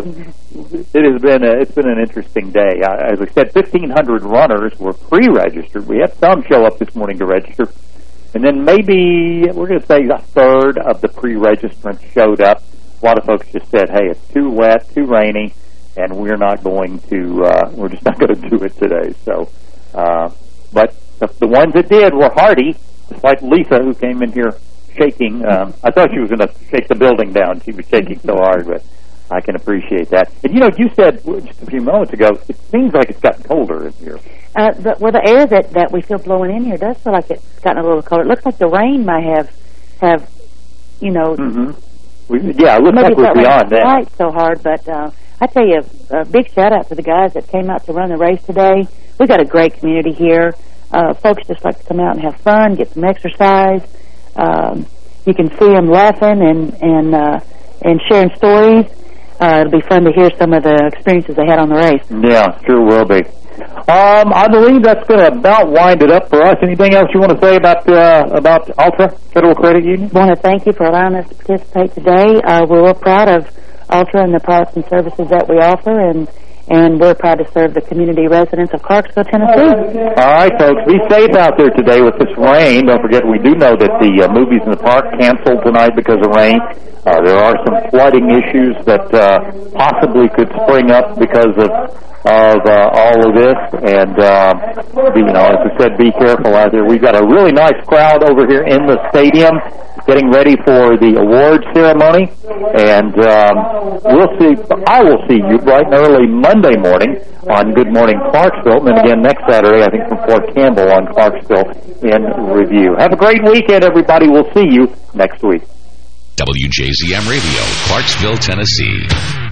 it has been, a, it's been an interesting day. Uh, as we said, 1,500 runners were pre-registered. We had some show up this morning to register, and then maybe we're going to say a third of the pre-registrants showed up. A lot of folks just said, "Hey, it's too wet, too rainy, and we're not going to, uh, we're just not going to do it today." So. Uh, but the, the ones that did were hardy, just like Lisa, who came in here shaking. Um, I thought she was going to shake the building down. She was shaking so hard, but I can appreciate that. And, you know, you said just a few moments ago, it seems like it's gotten colder in here. Uh, the, well, the air that, that we feel blowing in here does feel like it's gotten a little colder. It looks like the rain might have, have you know... Mm -hmm. we, yeah, it looks like we're beyond that. Quite so hard, but uh, I tell you, a big shout-out to the guys that came out to run the race today. We've got a great community here. Uh, folks just like to come out and have fun, get some exercise. Um, you can see them laughing and and uh, and sharing stories. Uh, it'll be fun to hear some of the experiences they had on the race. Yeah, sure will be. Um, I believe that's going to about wind it up for us. Anything else you want to say about uh, about Altra Federal Credit Union? I want to thank you for allowing us to participate today. Uh, we're real proud of Altra and the products and services that we offer, and and we're proud to serve the community residents of Clarksville, Tennessee. All right, folks, be safe out there today with this rain. Don't forget, we do know that the uh, movies in the park canceled tonight because of rain. Uh, there are some flooding issues that uh, possibly could spring up because of of uh, all of this. And, uh, you know, as I said, be careful out there. We've got a really nice crowd over here in the stadium getting ready for the award ceremony. And um, we'll see, I will see you bright and early Monday morning on Good Morning Clarksville. And again next Saturday, I think, from Fort Campbell on Clarksville in review. Have a great weekend, everybody. We'll see you next week. WJZM Radio, Clarksville, Tennessee.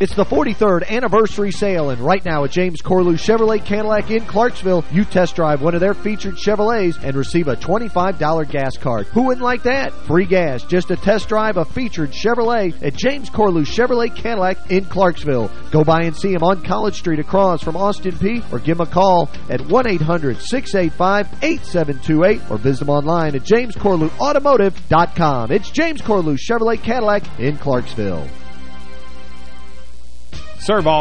It's the 43rd anniversary sale, and right now at James Corlew Chevrolet Cadillac in Clarksville, you test drive one of their featured Chevrolets and receive a $25 gas card. Who wouldn't like that? Free gas, just a test drive a featured Chevrolet at James Corlew Chevrolet Cadillac in Clarksville. Go by and see him on College Street across from Austin Peay, or give him a call at 1-800-685-8728, or visit him online at jamescorlewautomotive.com. It's James Corlew Chevrolet Cadillac in Clarksville. Servall